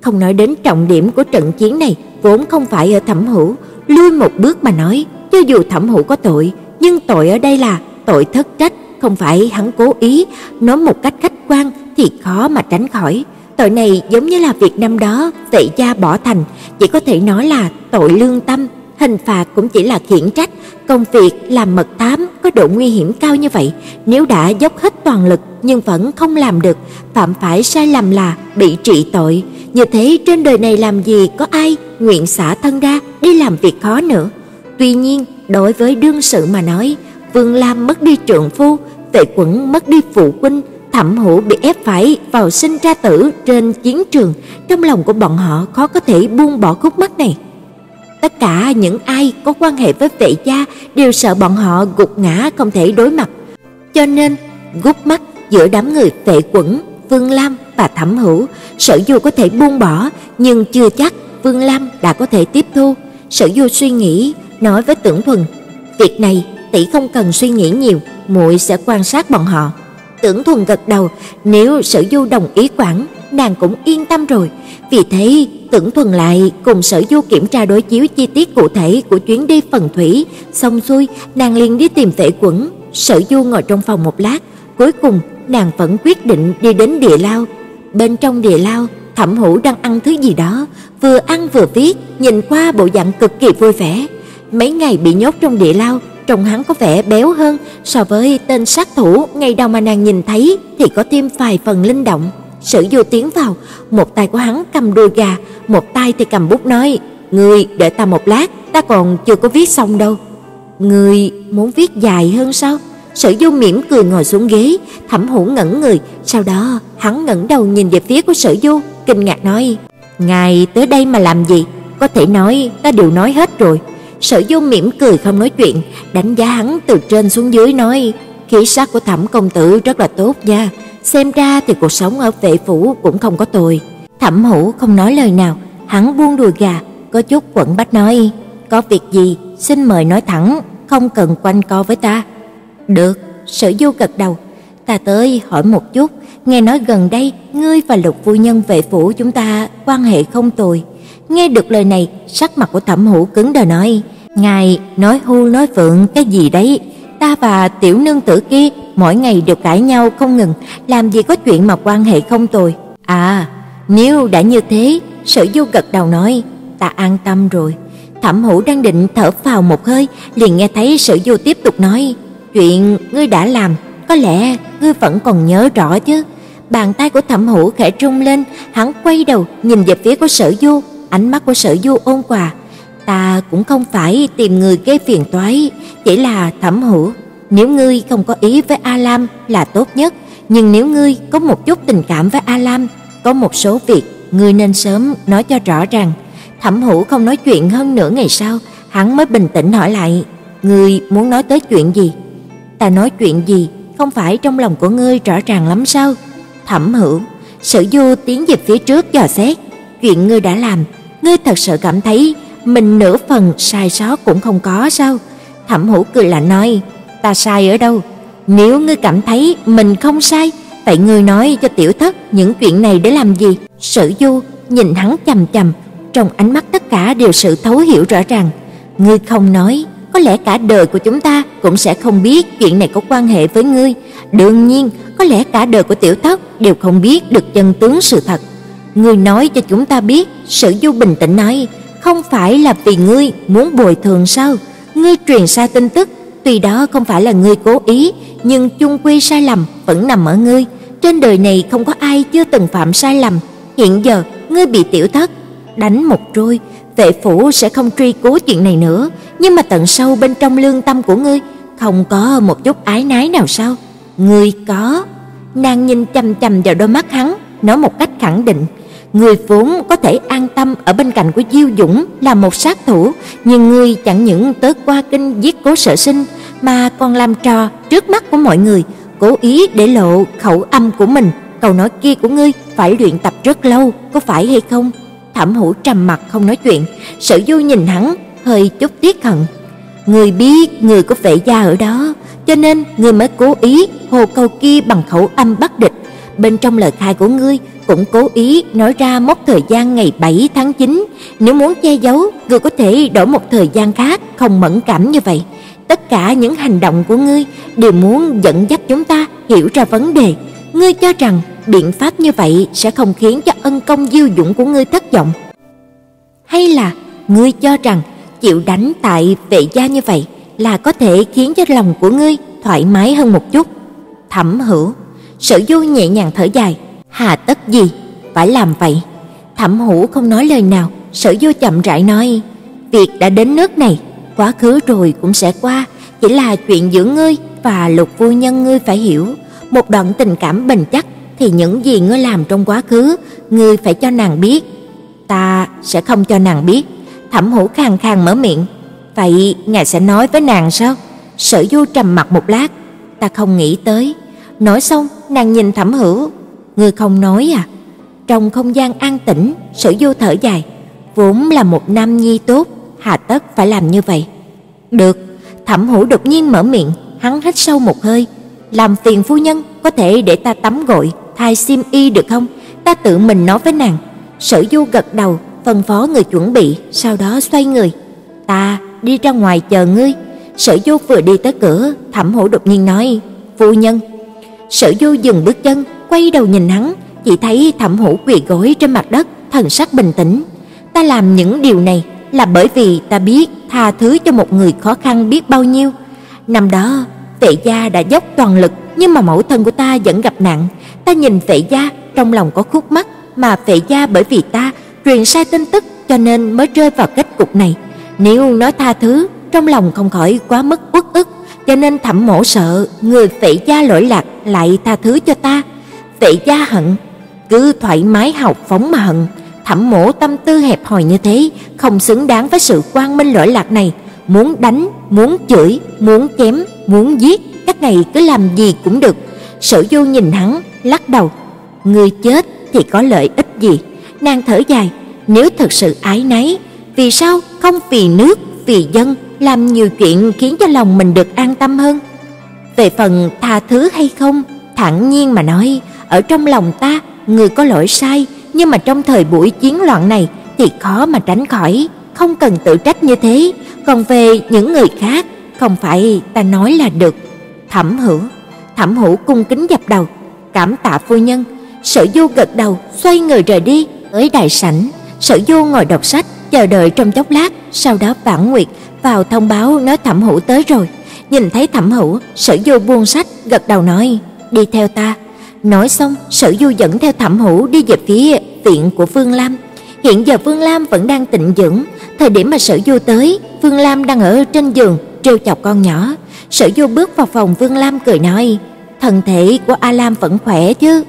Không nói đến trọng điểm của trận chiến này vốn không phải ở Thẩm Hữu, lui một bước mà nói, cho dù Thẩm Hữu có tội, nhưng tội ở đây là tội thất trách, không phải hắn cố ý, nói một cách khách quan thì khó mà tránh khỏi. Tội này giống như là việc năm đó Vệ gia bỏ thành, chỉ có thể nói là tội lương tâm, hình phạt cũng chỉ là khiển trách, công việc làm mật thám có độ nguy hiểm cao như vậy, nếu đã dốc hết toàn lực nhưng vẫn không làm được, phạm phải sai lầm là bị trị tội, như thế trên đời này làm gì có ai nguyện xả thân ra đi làm việc khó nữa. Tuy nhiên, đối với đương sự mà nói, Vương Lam mất đi trượng phu, Vệ Quẩn mất đi phụ huynh, Thẩm Hữu bị ép phải vào sinh ra tử trên chiến trường, trong lòng của bọn họ khó có thể buông bỏ khúc mắc này. Tất cả những ai có quan hệ với vệ gia đều sợ bọn họ gục ngã không thể đối mặt. Cho nên, gút mắt giữa đám người vệ quẩn, Vương Lam và Thẩm Hữu, Sở Du có thể buông bỏ, nhưng chưa chắc Vương Lam đã có thể tiếp thu. Sở Du suy nghĩ, nói với Tưởng Thuần, "Việc này tỷ không cần suy nghĩ nhiều, muội sẽ quan sát bọn họ." Tưởng Thuần gật đầu, nếu Sở Du đồng ý quản, nàng cũng yên tâm rồi. Vì thế, Tưởng Thuần lại cùng Sở Du kiểm tra đối chiếu chi tiết cụ thể của chuyến đi phần thủy, xong xuôi, nàng liền đi tìm Tệ Quẩn. Sở Du ngồi trong phòng một lát, cuối cùng nàng vẫn quyết định đi đến địa lao. Bên trong địa lao, Thẩm Hữu đang ăn thứ gì đó, vừa ăn vừa viết, nhìn qua bộ dạng cực kỳ vui vẻ. Mấy ngày bị nhốt trong địa lao, trông hắn có vẻ béo hơn so với tên sát thủ ngày đầu mà nàng nhìn thấy thì có thêm vài phần linh động. Sử Du tiến vào, một tay của hắn cầm đùi gà, một tay thì cầm bút nói: "Ngươi đợi ta một lát, ta còn chưa có viết xong đâu." "Ngươi muốn viết dài hơn sao?" sử Du mỉm cười ngồi xuống ghế, Thẩm Hữu ngẩn người, sau đó hắn ngẩng đầu nhìn về phía của sử Du, kinh ngạc nói: "Ngài tới đây mà làm gì? Có thể nói ta đều nói hết rồi." Sở Du mỉm cười không nói chuyện, đánh giá hắn từ trên xuống dưới nói: "Khí sắc của Thẩm công tử rất là tốt nha, xem ra thì cuộc sống ở vệ phủ cũng không có tồi." Thẩm Hữu không nói lời nào, hắn buông đùi gà, có chút quẩn bách nói: "Có việc gì, xin mời nói thẳng, không cần quanh co với ta." "Được." Sở Du gật đầu. "Ta tới hỏi một chút, nghe nói gần đây ngươi và Lục phu nhân vệ phủ chúng ta quan hệ không tồi." Nghe được lời này, sắc mặt của Thẩm Hữu cứng đờ nói: "Ngài nói hưu nói vượng cái gì đấy? Ta và tiểu nương tử kia mỗi ngày đều cãi nhau không ngừng, làm gì có chuyện mà quan hệ không tồi." "À, nếu đã như thế," Sở Du gật đầu nói, "ta an tâm rồi." Thẩm Hữu đang định thở phào một hơi, liền nghe thấy Sở Du tiếp tục nói: "Chuyện ngươi đã làm, có lẽ ngươi vẫn còn nhớ rõ chứ?" Bàn tay của Thẩm Hữu khẽ rung lên, hắn quay đầu nhìn về phía của Sở Du, ánh mắt của Sở Du ôn hòa. "Ta cũng không phải tìm người gây phiền toái, chỉ là Thẩm Hữu, nếu ngươi không có ý với A Lam là tốt nhất, nhưng nếu ngươi có một chút tình cảm với A Lam, có một số việc ngươi nên sớm nói cho rõ ràng." Thẩm Hữu không nói chuyện hơn nửa ngày sau, hắn mới bình tĩnh hỏi lại, "Ngươi muốn nói tới chuyện gì?" "Ta nói chuyện gì, không phải trong lòng của ngươi rõ ràng lắm sao?" Thẩm Hữu, Sở Du tiến về phía trước dò xét, "Chuyện ngươi đã làm, ngươi thật sự cảm thấy mình nửa phần sai sót cũng không có sao?" Thẩm Hữu cười lạnh nói, "Ta sai ở đâu? Nếu ngươi cảm thấy mình không sai, vậy ngươi nói cho tiểu thất những chuyện này để làm gì?" Sở Du nhìn hắn chằm chằm, trong ánh mắt tất cả đều sự thấu hiểu rõ ràng. "Ngươi không nói, có lẽ cả đời của chúng ta cũng sẽ không biết chuyện này có quan hệ với ngươi. Đương nhiên, có lẽ cả đời của tiểu thất đều không biết được chân tướng sự thật. Ngươi nói cho chúng ta biết." Sử Du bình tĩnh nói, "Không phải là vì ngươi muốn bồi thường sao? Ngươi truyền sai tin tức, tuy đó không phải là ngươi cố ý, nhưng chung quy sai lầm vẫn nằm ở ngươi. Trên đời này không có ai chưa từng phạm sai lầm. Hiện giờ ngươi bị tiểu thất đánh một trôi, vệ phủ sẽ không truy cứu chuyện này nữa, nhưng mà tận sâu bên trong lương tâm của ngươi không có một chút ái nái nào sao? Ngươi có. Nàng nhìn chằm chằm vào đôi mắt hắn, nói một cách khẳng định, ngươi vốn có thể an tâm ở bên cạnh của Diêu Dũng là một sát thủ, nhưng ngươi chẳng những tới qua kinh giết Cố Sở Sinh mà còn làm trò trước mắt của mọi người, cố ý để lộ khẩu âm của mình. Câu nói kia của ngươi phải luyện tập rất lâu, có phải hay không? Thẩm Hữu trầm mặt không nói chuyện, Sở Du nhìn hắn, hơi chút tiếc hận. Người biết người có vệ gia ở đó, cho nên người mới cố ý hồ câu kia bằng khẩu âm bắt địch. Bên trong lời khai của ngươi cũng cố ý nói ra mốc thời gian ngày 7 tháng 9, nếu muốn che giấu, ngươi có thể đổi một thời gian khác không mẫn cảm như vậy. Tất cả những hành động của ngươi đều muốn dẫn dắt chúng ta hiểu ra vấn đề. Ngươi cho rằng biện pháp như vậy sẽ không khiến cho ân công diêu dũng của ngươi thất vọng? Hay là ngươi cho rằng chịu đánh tại vệ gia như vậy là có thể khiến cho lòng của ngươi thoải mái hơn một chút. Thẩm Hữu, Sở Du nhẹ nhàng thở dài, hà tất gì phải làm vậy? Thẩm Hữu không nói lời nào, Sở Du chậm rãi nói, việc đã đến nước này, quá khứ rồi cũng sẽ qua, chỉ là chuyện giữa ngươi và Lục phu nhân ngươi phải hiểu, một đoạn tình cảm bền chắc thì những gì ngươi làm trong quá khứ, ngươi phải cho nàng biết. Ta sẽ không cho nàng biết. Thẩm Hữu khàn khàn mở miệng, "Vậy ngài sẽ nói với nàng sao?" Sở Du trầm mặt một lát, "Ta không nghĩ tới." Nói xong, nàng nhìn Thẩm Hữu, "Ngươi không nói à?" Trong không gian an tĩnh, Sử Du thở dài, vốn là một nam nhi tốt, hà tất phải làm như vậy. "Được." Thẩm Hữu đột nhiên mở miệng, hắn hít sâu một hơi, "Làm phiền phu nhân, có thể để ta tắm gội, thay xiêm y được không? Ta tự mình nói với nàng." Sở Du gật đầu, phân phó người chuẩn bị, sau đó xoay người, "Ta đi ra ngoài chờ ngươi." Sở Du vừa đi tới cửa, Thẩm Hổ đột nhiên nói, "Phu nhân." Sở Du dừng bước chân, quay đầu nhìn hắn, chỉ thấy Thẩm Hổ quỳ gối trên mặt đất, thần sắc bình tĩnh. "Ta làm những điều này là bởi vì ta biết tha thứ cho một người khó khăn biết bao nhiêu. Năm đó, Vệ gia đã dốc toàn lực, nhưng mà mẫu thân của ta vẫn gặp nạn. Ta nhìn Vệ gia, trong lòng có khúc mắc, mà Vệ gia bởi vì ta truyền sai tin tức cho nên mới rơi vào kết cục này. Nếu nói tha thứ, trong lòng không khỏi quá mức uất ức, cho nên Thẩm Mỗ sợ người Vệ gia lỗi lạc lại tha thứ cho ta. Vệ gia hận, cứ thoải mái học phóng mà hận. Thẩm Mỗ tâm tư hẹp hòi như thế, không xứng đáng với sự quang minh lỗi lạc này, muốn đánh, muốn chửi, muốn chém, muốn giết, các ngày cứ làm gì cũng được. Sở Du nhìn hắn, lắc đầu, người chết thì có lợi ích gì? Nàng thở dài, nếu thật sự ái náy, vì sao không vì nước, vì dân làm nhiều chuyện khiến cho lòng mình được an tâm hơn? Về phần tha thứ hay không, thản nhiên mà nói, ở trong lòng ta, người có lỗi sai, nhưng mà trong thời buổi chiến loạn này thì khó mà tránh khỏi, không cần tự trách như thế, còn về những người khác, không phải ta nói là được. Thẩm Hữu, Thẩm Hữu cung kính dập đầu, cảm tạ phu nhân. Sở Du gật đầu, xoay người rời đi, tới đại sảnh, Sở Du ngồi đọc sách, chờ đợi trong chốc lát, sau đó Vãn Nguyệt vào thông báo nói Thẩm Hữu tới rồi. Nhìn thấy Thẩm Hữu, Sở Du buông sách, gật đầu nói: "Đi theo ta." Nói xong, Sở Du dẫn theo Thẩm Hữu đi về phía viện của Phương Lam. Hiện giờ Phương Lam vẫn đang tịnh dưỡng, thời điểm mà Sở Du tới, Phương Lam đang ở trên giường trêu chọc con nhỏ. Sở Du bước vào phòng Phương Lam cười nói: "Thân thể của A Lam vẫn khỏe chứ?"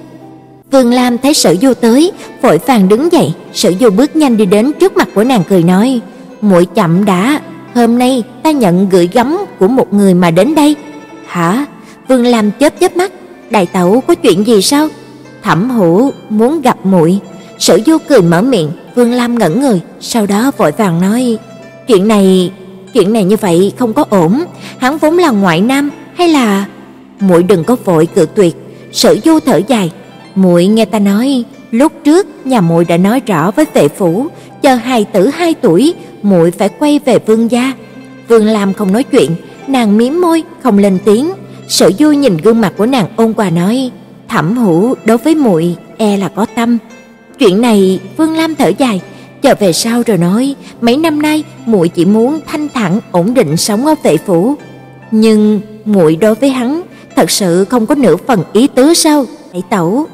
Vương Lam thấy Sở Du tới, vội vàng đứng dậy, Sở Du bước nhanh đi đến trước mặt của nàng cười nói: "Muội chậm đã, hôm nay ta nhận gửi gắm của một người mà đến đây." "Hả?" Vương Lam chớp chớp mắt, "Đại tẩu có chuyện gì sao?" "Thẩm Hữu muốn gặp muội." Sở Du cười mở miệng, Vương Lam ngẩn người, sau đó vội vàng nói: "Chuyện này, chuyện này như vậy không có ổn, hắn vốn là ngoại nam hay là muội đừng có vội cự tuyệt." Sở Du thở dài, muội nghe ta nói, lúc trước nhà muội đã nói rõ với vệ phủ, chờ hài tử 2 tuổi, muội phải quay về vương gia. Vương Lam không nói chuyện, nàng mím môi không lên tiếng. Sở Du nhìn gương mặt của nàng ôn hòa nói, Thẩm Hữu đối với muội e là có tâm. Chuyện này Vương Lam thở dài, chờ về sau rồi nói, mấy năm nay muội chỉ muốn thanh thản ổn định sống ở vệ phủ, nhưng muội đối với hắn thật sự không có nửa phần ý tứ sao? Hãy tẩu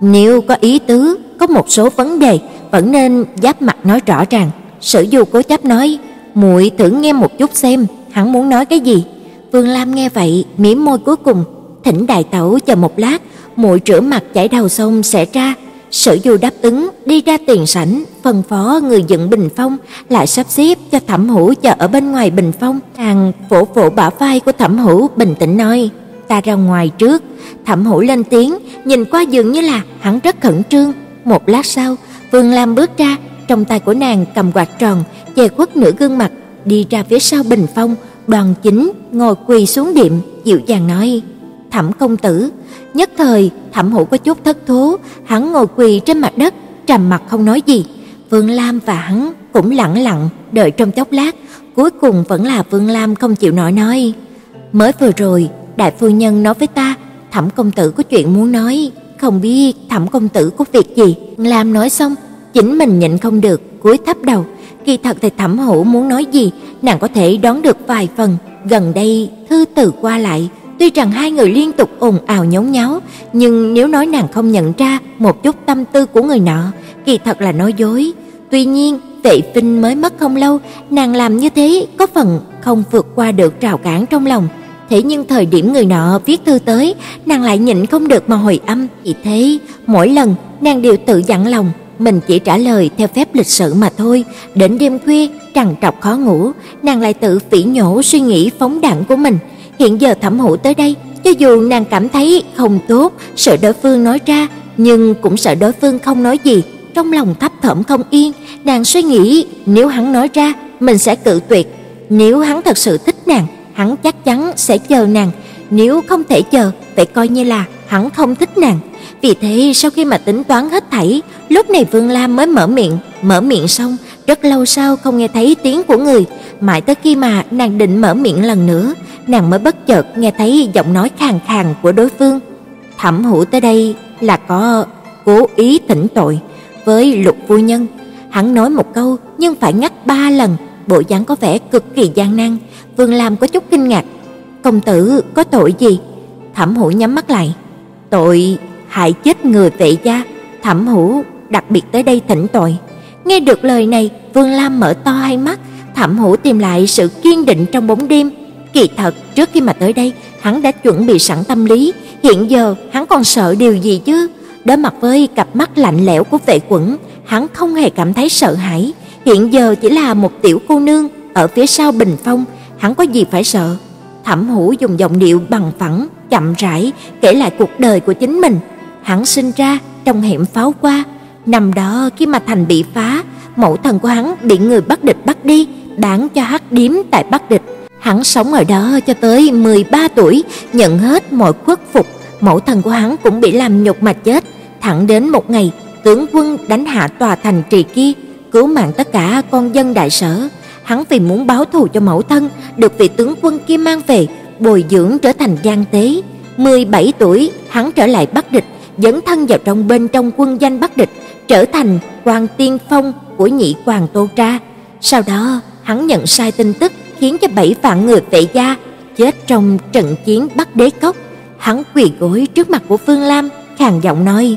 nếu có ý tứ, có một số vấn đề vẫn nên giáp mặt nói rõ ràng. Sử Du cố chấp nói, "Muội thử nghe một chút xem, hắn muốn nói cái gì." Vương Lam nghe vậy, mím môi cuối cùng, thỉnh đại tẩu chờ một lát, muội rửa mặt chải đầu xong sẽ ra. Sử Du đáp ứng, đi ra tiền sảnh, phân phó người dựng bình phong, lại sắp xếp cho Thẩm Hữu chờ ở bên ngoài bình phong. Hàng vỗ vỗ bả vai của Thẩm Hữu bình tĩnh nói, "Ta ra ngoài trước." Thẩm Hữu lên tiếng, nhìn qua dường như là hắn rất khẩn trương. Một lát sau, Vương Lam bước ra, trong tay của nàng cầm quạt tròn, che khuất nửa gương mặt, đi ra phía sau bình phong, Đoàn Chính ngồi quỳ xuống điệm, dịu dàng nói: "Thẩm công tử." Nhất thời, Thẩm Hữu có chút thất thố, hắn ngồi quỳ trên mặt đất, trầm mặt không nói gì. Vương Lam và hắn cũng lặng lặng đợi trong chốc lát, cuối cùng vẫn là Vương Lam không chịu nổi nói: "Mới vừa rồi, đại phu nhân nói với ta, Thẩm công tử có chuyện muốn nói, không biết Thẩm công tử có việc gì?" Lam nói xong, chính mình nhịn không được, cúi thấp đầu, kỳ thật thì Thẩm Hữu muốn nói gì, nàng có thể đoán được vài phần, gần đây thư từ qua lại, tuy rằng hai người liên tục ồn ào nhốn nháo, nhưng nếu nói nàng không nhận ra một chút tâm tư của người nọ, kỳ thật là nói dối. Tuy nhiên, Tệ Vinh mới mất không lâu, nàng làm như thế có phần không vượt qua được rào cản trong lòng. Thế nhưng thời điểm người nọ viết thư tới, nàng lại nhịn không được mà hồi âm, vì thế mỗi lần nàng đều tự dặn lòng mình chỉ trả lời theo phép lịch sự mà thôi. Đến đêm khuya, trằn trọc khó ngủ, nàng lại tự phỉ nhổ suy nghĩ phóng đẳng của mình. Hiện giờ Thẩm Hữu tới đây, cho dù nàng cảm thấy không tốt, sợ đối phương nói ra, nhưng cũng sợ đối phương không nói gì, trong lòng thấp thỏm không yên, nàng suy nghĩ nếu hắn nói ra, mình sẽ cự tuyệt. Nếu hắn thật sự thích nàng, hắn chắc chắn sẽ chờ nàng, nếu không thể chờ, vậy coi như là hắn không thích nàng. Vì thế sau khi mà tính toán hết thảy, lúc này Vương Lam mới mở miệng, mở miệng xong, rất lâu sau không nghe thấy tiếng của người, mãi tới khi mà nàng định mở miệng lần nữa, nàng mới bất chợt nghe thấy giọng nói khàn khàn của đối phương. Thẩm Hữu tới đây là có cố ý thỉnh tội với Lục phu nhân. Hắn nói một câu nhưng phải ngắt ba lần, bộ dáng có vẻ cực kỳ gian nan. Vương Lam có chút kinh ngạc. "Công tử có tội gì?" Thẩm Hữu nhắm mắt lại. "Tội hại chết người vệ gia." Thẩm Hữu đặc biệt tới đây thỉnh tội. Nghe được lời này, Vương Lam mở to hai mắt, Thẩm Hữu tìm lại sự kiên định trong bóng đêm. Kỳ thật, trước khi mà tới đây, hắn đã chuẩn bị sẵn tâm lý, hiện giờ hắn còn sợ điều gì chứ? Đối mặt với cặp mắt lạnh lẽo của Vệ Quẩn, hắn không hề cảm thấy sợ hãi, hiện giờ chỉ là một tiểu cô nương ở phía sau bình phong, hắn có gì phải sợ? Thẩm Hữu dùng giọng điệu bằng phẳng, chậm rãi kể lại cuộc đời của chính mình. Hắn sinh ra trong hẻm pháo qua, năm đó khi mà thành bị phá, mẫu thần của hắn bị người Bắc địch bắt đi, bán cho hắc điếm tại Bắc địch. Hắn sống ở đó cho tới 13 tuổi, nhận hết mọi khuất phục, mẫu thần của hắn cũng bị làm nhục mà chết, thẳng đến một ngày tướng quân đánh hạ tòa thành trì kia, cứu mạng tất cả con dân đại sở. Hắn vì muốn báo thù cho mẫu thân, được vị tướng quân kia mang về, bồi dưỡng trở thành gian tế. 17 tuổi, hắn trở lại Bắc địch, dẫn thân vào trong bên trong quân danh Bắc địch, trở thành quan tiên phong của nhị hoàng Tô Tra. Sau đó, hắn nhận sai tin tức khiến cho bảy vạn người vệ gia chết trong trận chiến Bắc Đế Cốc. Hắn quỳ gối trước mặt của Phương Lam, khàn giọng nói: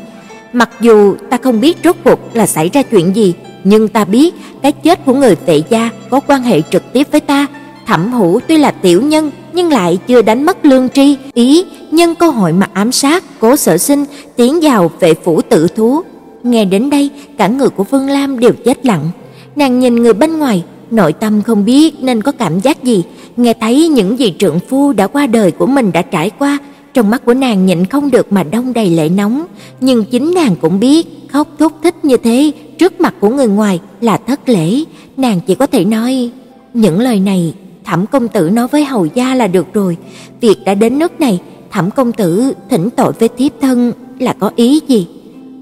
"Mặc dù ta không biết rốt cuộc là xảy ra chuyện gì, nhưng ta biết cái chết của người tệ gia có quan hệ trực tiếp với ta. Thẩm Hữu tuy là tiểu nhân, nhưng lại chưa đánh mất lương tri, ý nhân cơ hội mà ám sát Cố Sở Sinh tiến vào vệ phủ tự thú." Nghe đến đây, cả người của vương Lam đều chết lặng. Nàng nhìn người bên ngoài, nội tâm không biết nên có cảm giác gì, nghe thấy những gì trượng phu đã qua đời của mình đã trải qua, trong mắt của nàng nhịn không được mà đông đầy lệ nóng, nhưng chính nàng cũng biết, khóc thúc thích như thế trước mặt của người ngoài là thất lễ, nàng chỉ có thể nói những lời này Thẩm công tử nói với hầu gia là được rồi, việc đã đến nước này, Thẩm công tử thỉnh tội với thiếp thân là có ý gì?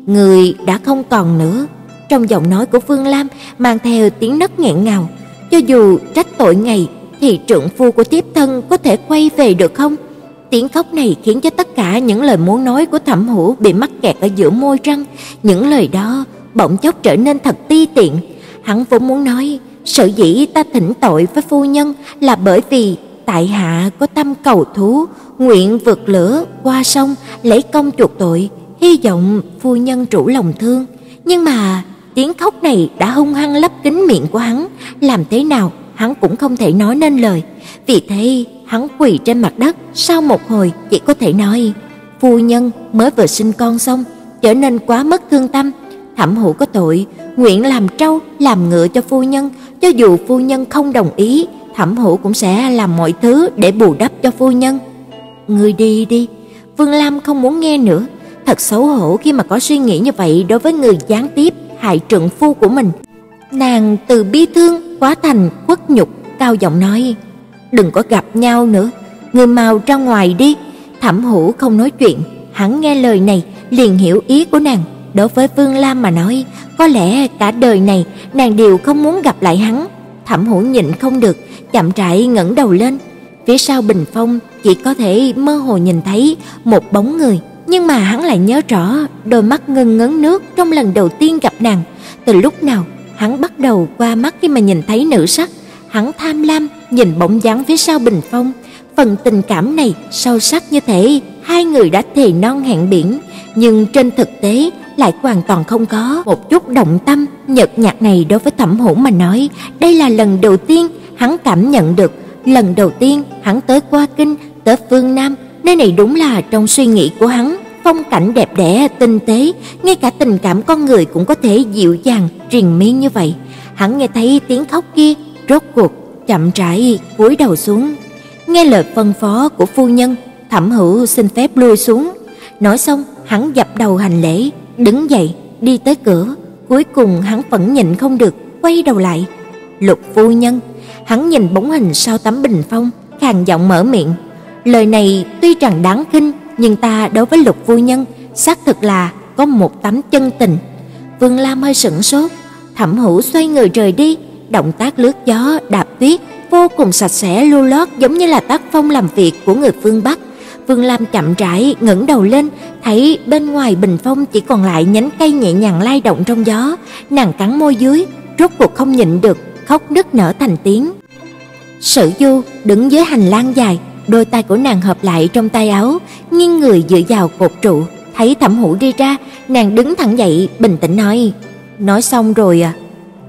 Người đã không còn nữa. Trong giọng nói của Phương Lam mang theo tiếng nấc nghẹn ngào, cho dù trách tội ngày thì trượng phu của thiếp thân có thể quay về được không? Tiếng khóc này khiến cho tất cả những lời muốn nói của Thẩm Hữu bị mắc kẹt ở giữa môi răng, những lời đó bỗng chốc trở nên thật ti tiện. Hắn vốn muốn nói, sở dĩ ta thỉnh tội với phu nhân là bởi vì tại hạ có tâm cầu thú, nguyện vượt lửa qua sông lấy công chuộc tội, hy vọng phu nhân chủ lòng thương. Nhưng mà tiếng khóc này đã hung hăng lấp kín miệng của hắn, làm thế nào hắn cũng không thể nói nên lời. Vì thế, hắn quỳ trên mặt đất, sau một hồi chỉ có thể nói: "Phu nhân mới vừa sinh con xong, trở nên quá mất thương tâm, Thẩm Hữu có tội, nguyện làm trâu làm ngựa cho phu nhân, cho dù phu nhân không đồng ý, Thẩm Hữu cũng sẽ làm mọi thứ để bù đắp cho phu nhân." "Ngươi đi đi." Vương Lam không muốn nghe nữa, thật xấu hổ khi mà có suy nghĩ như vậy đối với người gián tiếp hại trượng phu của mình. Nàng từ bi thương quá thành khuất nhục, cao giọng nói: "Đừng có gặp nhau nữa, người mau ra ngoài đi." Thẩm Hữu không nói chuyện, hắn nghe lời này liền hiểu ý của nàng. Đối với Vương Lam mà nói, có lẽ cả đời này nàng đều không muốn gặp lại hắn. Thẩm Hữu nhịn không được, chậm rãi ngẩng đầu lên. Phía sau bình phong chỉ có thể mơ hồ nhìn thấy một bóng người, nhưng mà hắn lại nhớ rõ đôi mắt ngưng ngấn nước trong lần đầu tiên gặp nàng. Từ lúc nào hắn bắt đầu qua mắt khi mà nhìn thấy nữ sắc, hắn tham lam nhìn bóng dáng phía sau bình phong, phần tình cảm này sâu sắc như thể hai người đã thề non hẹn biển, nhưng trên thực tế lại hoàn toàn không có một chút động tâm nhợt nhạt này đối với Thẩm Hữu mà nói, đây là lần đầu tiên hắn cảm nhận được, lần đầu tiên hắn tới qua kinh, tới phương Nam, nơi này đúng là trong suy nghĩ của hắn, phong cảnh đẹp đẽ tinh tế, ngay cả tình cảm con người cũng có thể dịu dàng triền miên như vậy. Hắn nghe thấy tiếng khóc kia, rốt cuộc chậm rãi cúi đầu xuống. Nghe lời phân phó của phu nhân, Thẩm Hữu xin phép lui xuống. Nói xong, hắn dập đầu hành lễ, đứng dậy, đi tới cửa, cuối cùng hắn vẫn nhịn không được, quay đầu lại. Lục phu nhân, hắn nhìn bóng hình sau tấm bình phong, khàn giọng mở miệng. Lời này tuy rằng đáng khinh, nhưng ta đối với Lục phu nhân xác thực là có một tấm chân tình. Vương Lam hơi sững sốt, Thẩm Hữu xoay người rời đi, động tác lướt gió đạp tuyết vô cùng sạch sẽ lưu loát giống như là tác phong làm việc của người phương Bắc. Vương Lam chậm rãi ngẩng đầu lên, thấy bên ngoài bình phong chỉ còn lại nhánh cây nhẹ nhàng lay động trong gió, nàng cắn môi dưới, rốt cuộc không nhịn được, khóc nức nở thành tiếng. Sử Du đứng dưới hành lang dài, đôi tay của nàng hợp lại trong tay áo, nghiêng người dựa vào cột trụ, thấy Thẩm Hữu đi ra, nàng đứng thẳng dậy, bình tĩnh nói: "Nói xong rồi à?"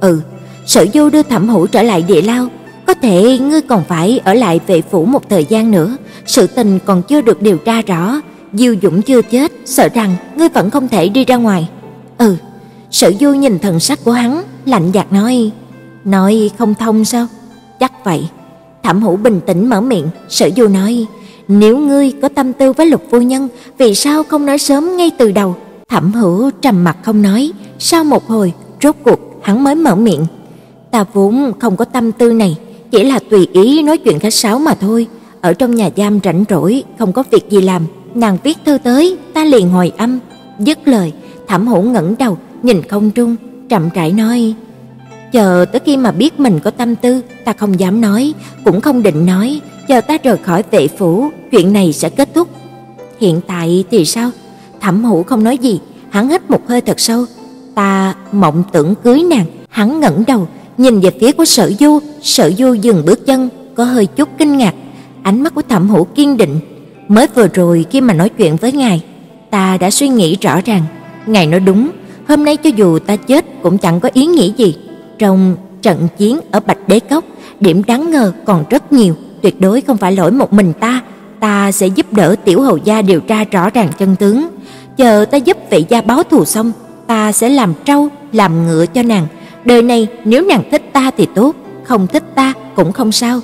"Ừ." Sử Du đưa Thẩm Hữu trở lại địa lao, "Có thể ngươi còn phải ở lại vệ phủ một thời gian nữa, sự tình còn chưa được điều tra rõ, Diêu Dũng chưa chết, sợ rằng ngươi vẫn không thể đi ra ngoài." "Ừ." Sở Du nhìn thần sắc của hắn, lạnh nhạt nói: "Nói không thông sao?" "Chắc vậy." Thẩm Hữu bình tĩnh mở miệng, Sở Du nói: "Nếu ngươi có tâm tư với Lục phu nhân, vì sao không nói sớm ngay từ đầu?" Thẩm Hữu trầm mặt không nói, sau một hồi, rốt cuộc hắn mới mở miệng: "Ta vốn không có tâm tư này, chỉ là tùy ý nói chuyện khách sáo mà thôi. Ở trong nhà giam rảnh rỗi, không có việc gì làm, nàng viết thư tới, ta liền hồi âm." Dứt lời, Thẩm Hữu ngẩng đầu, nhìn không trung, chậm rãi nói: Chờ tới khi mà biết mình có tâm tư, ta không dám nói, cũng không định nói, chờ ta rời khỏi vệ phủ, chuyện này sẽ kết thúc. Hiện tại thì sao? Thẩm Hữu không nói gì, hắn hít một hơi thật sâu. Ta mộng tưởng cưới nàng, hắn ngẩng đầu, nhìn về phía của Sở Du, Sở Du dừng bước chân, có hơi chút kinh ngạc. Ánh mắt của Thẩm Hữu kiên định, mới vừa rồi khi mà nói chuyện với ngài, ta đã suy nghĩ rõ ràng, ngài nói đúng, hôm nay cho dù ta chết cũng chẳng có ý nghĩa gì. Trong trận chiến ở Bạch Đế Cốc, điểm đáng ngờ còn rất nhiều, tuyệt đối không phải lỗi một mình ta, ta sẽ giúp đỡ tiểu hầu gia điều tra rõ ràng chân tướng. Chờ ta giúp vị gia báo thù xong, ta sẽ làm trâu, làm ngựa cho nàng. Đời này nếu nàng thích ta thì tốt, không thích ta cũng không sao.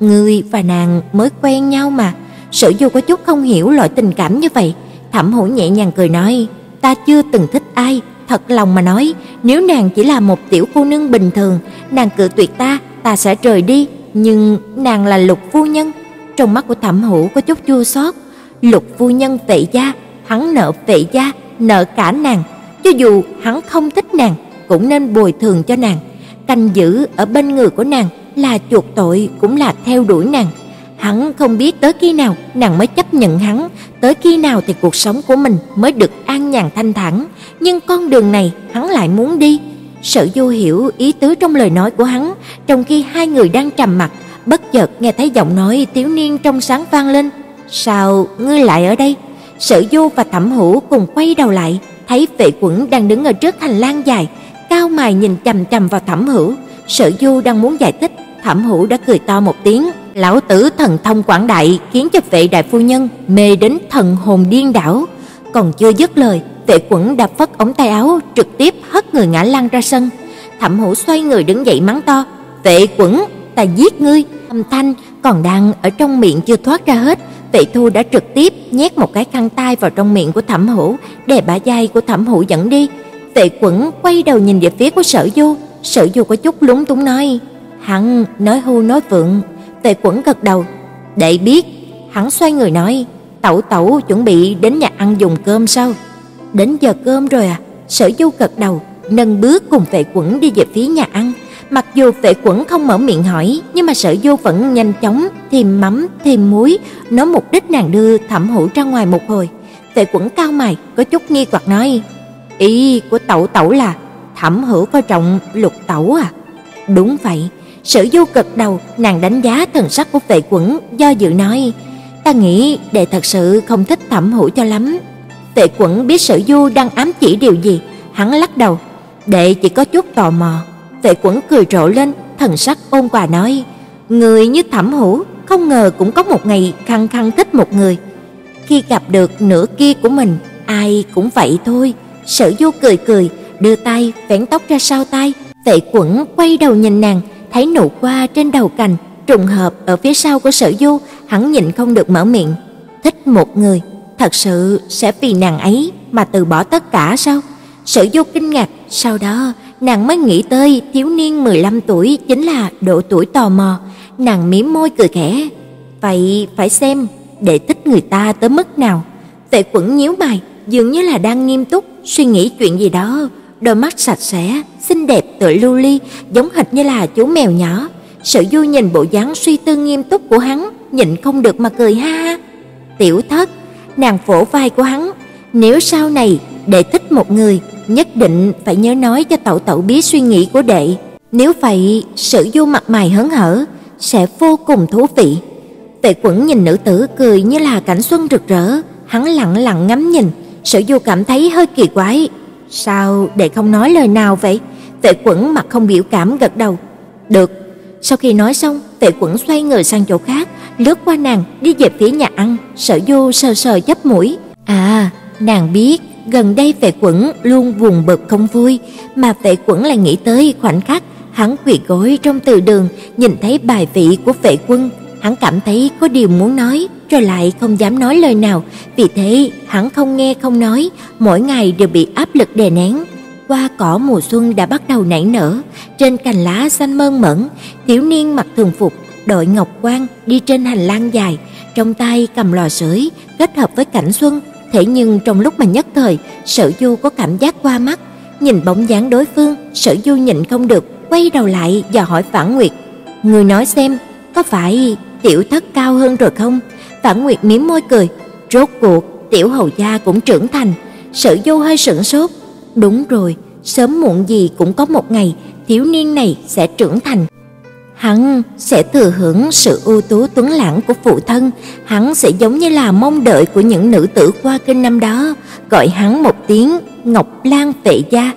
Ngươi và nàng mới quen nhau mà. Sở Du có chút không hiểu loại tình cảm như vậy. Thẩm Hữu nhẹ nhàng cười nói, ta chưa từng thích ai, Thật lòng mà nói, nếu nàng chỉ là một tiểu cô nương bình thường, nàng cự tuyệt ta, ta sẽ rời đi, nhưng nàng là Lục phu nhân. Trong mắt của Thẩm Hữu có chút chua xót. Lục phu nhân vệ gia, hắn nợ vệ gia, nợ cả nàng, cho dù hắn không thích nàng, cũng nên bồi thường cho nàng, canh giữ ở bên người của nàng là chuộc tội cũng là theo đuổi nàng. Hắn không biết tới khi nào nàng mới chấp nhận hắn, tới khi nào thì cuộc sống của mình mới được an nhàn thanh thản, nhưng con đường này hắn lại muốn đi. Sở Du hiểu ý tứ trong lời nói của hắn, trong khi hai người đang trầm mặc, bất chợt nghe thấy giọng nói thiếu niên trong sáng vang lên, "Sao ngươi lại ở đây?" Sở Du và Thẩm Hữu cùng quay đầu lại, thấy Vệ Quẩn đang đứng ở trước hành lang dài, cao mày nhìn chằm chằm vào Thẩm Hữu. Sở Du đang muốn giải thích, Thẩm Hữu đã cười to một tiếng, lão tử thần thông quảng đại khiến cho Vệ đại phu nhân mê đến thần hồn điên đảo. Còn chưa dứt lời, Vệ Quẩn đập phất ống tay áo, trực tiếp hất người ngã lăn ra sân. Thẩm Hữu xoay người đứng dậy mắng to, "Vệ Quẩn, ta giết ngươi!" Âm thanh còn đang ở trong miệng chưa thoát ra hết, Vệ Thu đã trực tiếp nhét một cái khăn tay vào trong miệng của Thẩm Hữu, đè bả vai của Thẩm Hữu dẫn đi. Tệ Quẩn quay đầu nhìn về phía của Sở Du, Sở Du có chút lúng túng nói, hắn nói hưu nói vượng. Tệ Quẩn gật đầu, "Đệ biết." Hắn xoay người nói, "Tẩu tẩu chuẩn bị đến nhà ăn dùng cơm sao?" Đến giờ cơm rồi à? Sở Du gật đầu, nâng bước cùng Tệ Quẩn đi về phía nhà ăn. Mặc dù Tệ Quẩn không mở miệng hỏi, nhưng mà Sở Du vẫn nhanh chóng thêm mắm, thêm muối, nói mục đích nàng đưa Thẩm Hữu ra ngoài một hồi. Tệ Quẩn cao mày, có chút nghi hoặc nói: "Ý của tẩu tẩu là Thẩm Hữu coi trọng Lục Tẩu à? Đúng vậy. Sử Du gật đầu, nàng đánh giá thần sắc của Vệ Quẩn, do dự nói: "Ta nghĩ đệ thật sự không thích Thẩm Hữu cho lắm." Vệ Quẩn biết Sử Du đang ám chỉ điều gì, hắn lắc đầu: "Đệ chỉ có chút tò mò." Vệ Quẩn cười rộ lên, thần sắc ôn hòa nói: "Người như Thẩm Hữu, không ngờ cũng có một ngày khăng khăng thích một người. Khi gặp được nửa kia của mình, ai cũng vậy thôi." Sở Du cười cười, đưa tay vén tóc ra sau tai, tệ Quẩn quay đầu nhìn nàng, thấy nụ hoa trên đầu cành trùng hợp ở phía sau của Sở Du, hắn nhịn không được mở miệng, thích một người, thật sự sẽ vì nàng ấy mà từ bỏ tất cả sao? Sở Du kinh ngạc, sau đó nàng mới nghĩ tới thiếu niên 15 tuổi chính là độ tuổi tò mò, nàng mím môi cười khẽ, vậy phải xem để thích người ta tới mức nào. tệ Quẩn nhíu mày, dường như là đang nghiêm túc suy nghĩ chuyện gì đó, đôi mắt sạch sẽ, xinh đẹp tựa lưu ly, giống hệt như là chú mèo nhỏ. Sở Du nhìn bộ dáng suy tư nghiêm túc của hắn, nhịn không được mà cười ha ha. "Tiểu Thất." Nàng vỗ vai của hắn, "Nếu sau này đệ thích một người, nhất định phải nhớ nói cho tẩu tẩu biết suy nghĩ của đệ. Nếu vậy, Sở Du mặt mày hớn hở, sẽ vô cùng thú vị." Tệ Quẩn nhìn nữ tử cười như là cảnh xuân rực rỡ, hắn lặng lặng ngắm nhìn, Sở Du cảm thấy hơi kỳ quái, sao đệ không nói lời nào vậy? Tệ Quẩn mặt không biểu cảm gật đầu. Được. Sau khi nói xong, Tệ Quẩn xoay người sang chỗ khác, lướt qua nàng đi về phía nhà ăn, Sở Du sờ sờ chắp mũi. À, nàng biết gần đây Vệ Quẩn luôn buồn bực không vui, mà Vệ Quẩn lại nghĩ tới khoảnh khắc hắn quỳ gối trong từ đường, nhìn thấy bài vị của Vệ Quân, hắn cảm thấy có điều muốn nói, rồi lại không dám nói lời nào, vì thế hắn không nghe không nói, mỗi ngày đều bị áp lực đè nén. Hoa cỏ mùa xuân đã bắt đầu nảy nở, trên cành lá xanh mơn mởn, thiếu niên mặc thường phục, đội ngọc quan đi trên hành lang dài, trong tay cầm lò sưởi, kết hợp với cảnh xuân, thế nhưng trong lúc mà nhất thời, Sở Du có cảm giác qua mắt, nhìn bóng dáng đối phương, Sở Du nhịn không được, quay đầu lại và hỏi Phản Nguyệt: "Người nói xem, có phải tiểu thất cao hơn rồi không?" Phản Nguyệt mím môi cười, rốt cuộc tiểu hầu gia cũng trưởng thành. Sở Du hơi sững sốt, đúng rồi, sớm muộn gì cũng có một ngày thiếu niên này sẽ trưởng thành. Hắn sẽ thừa hưởng sự ưu tú tuấn lãng của phụ thân, hắn sẽ giống như là mong đợi của những nữ tử qua kinh năm đó, gọi hắn một tiếng Ngọc Lan Vệ gia.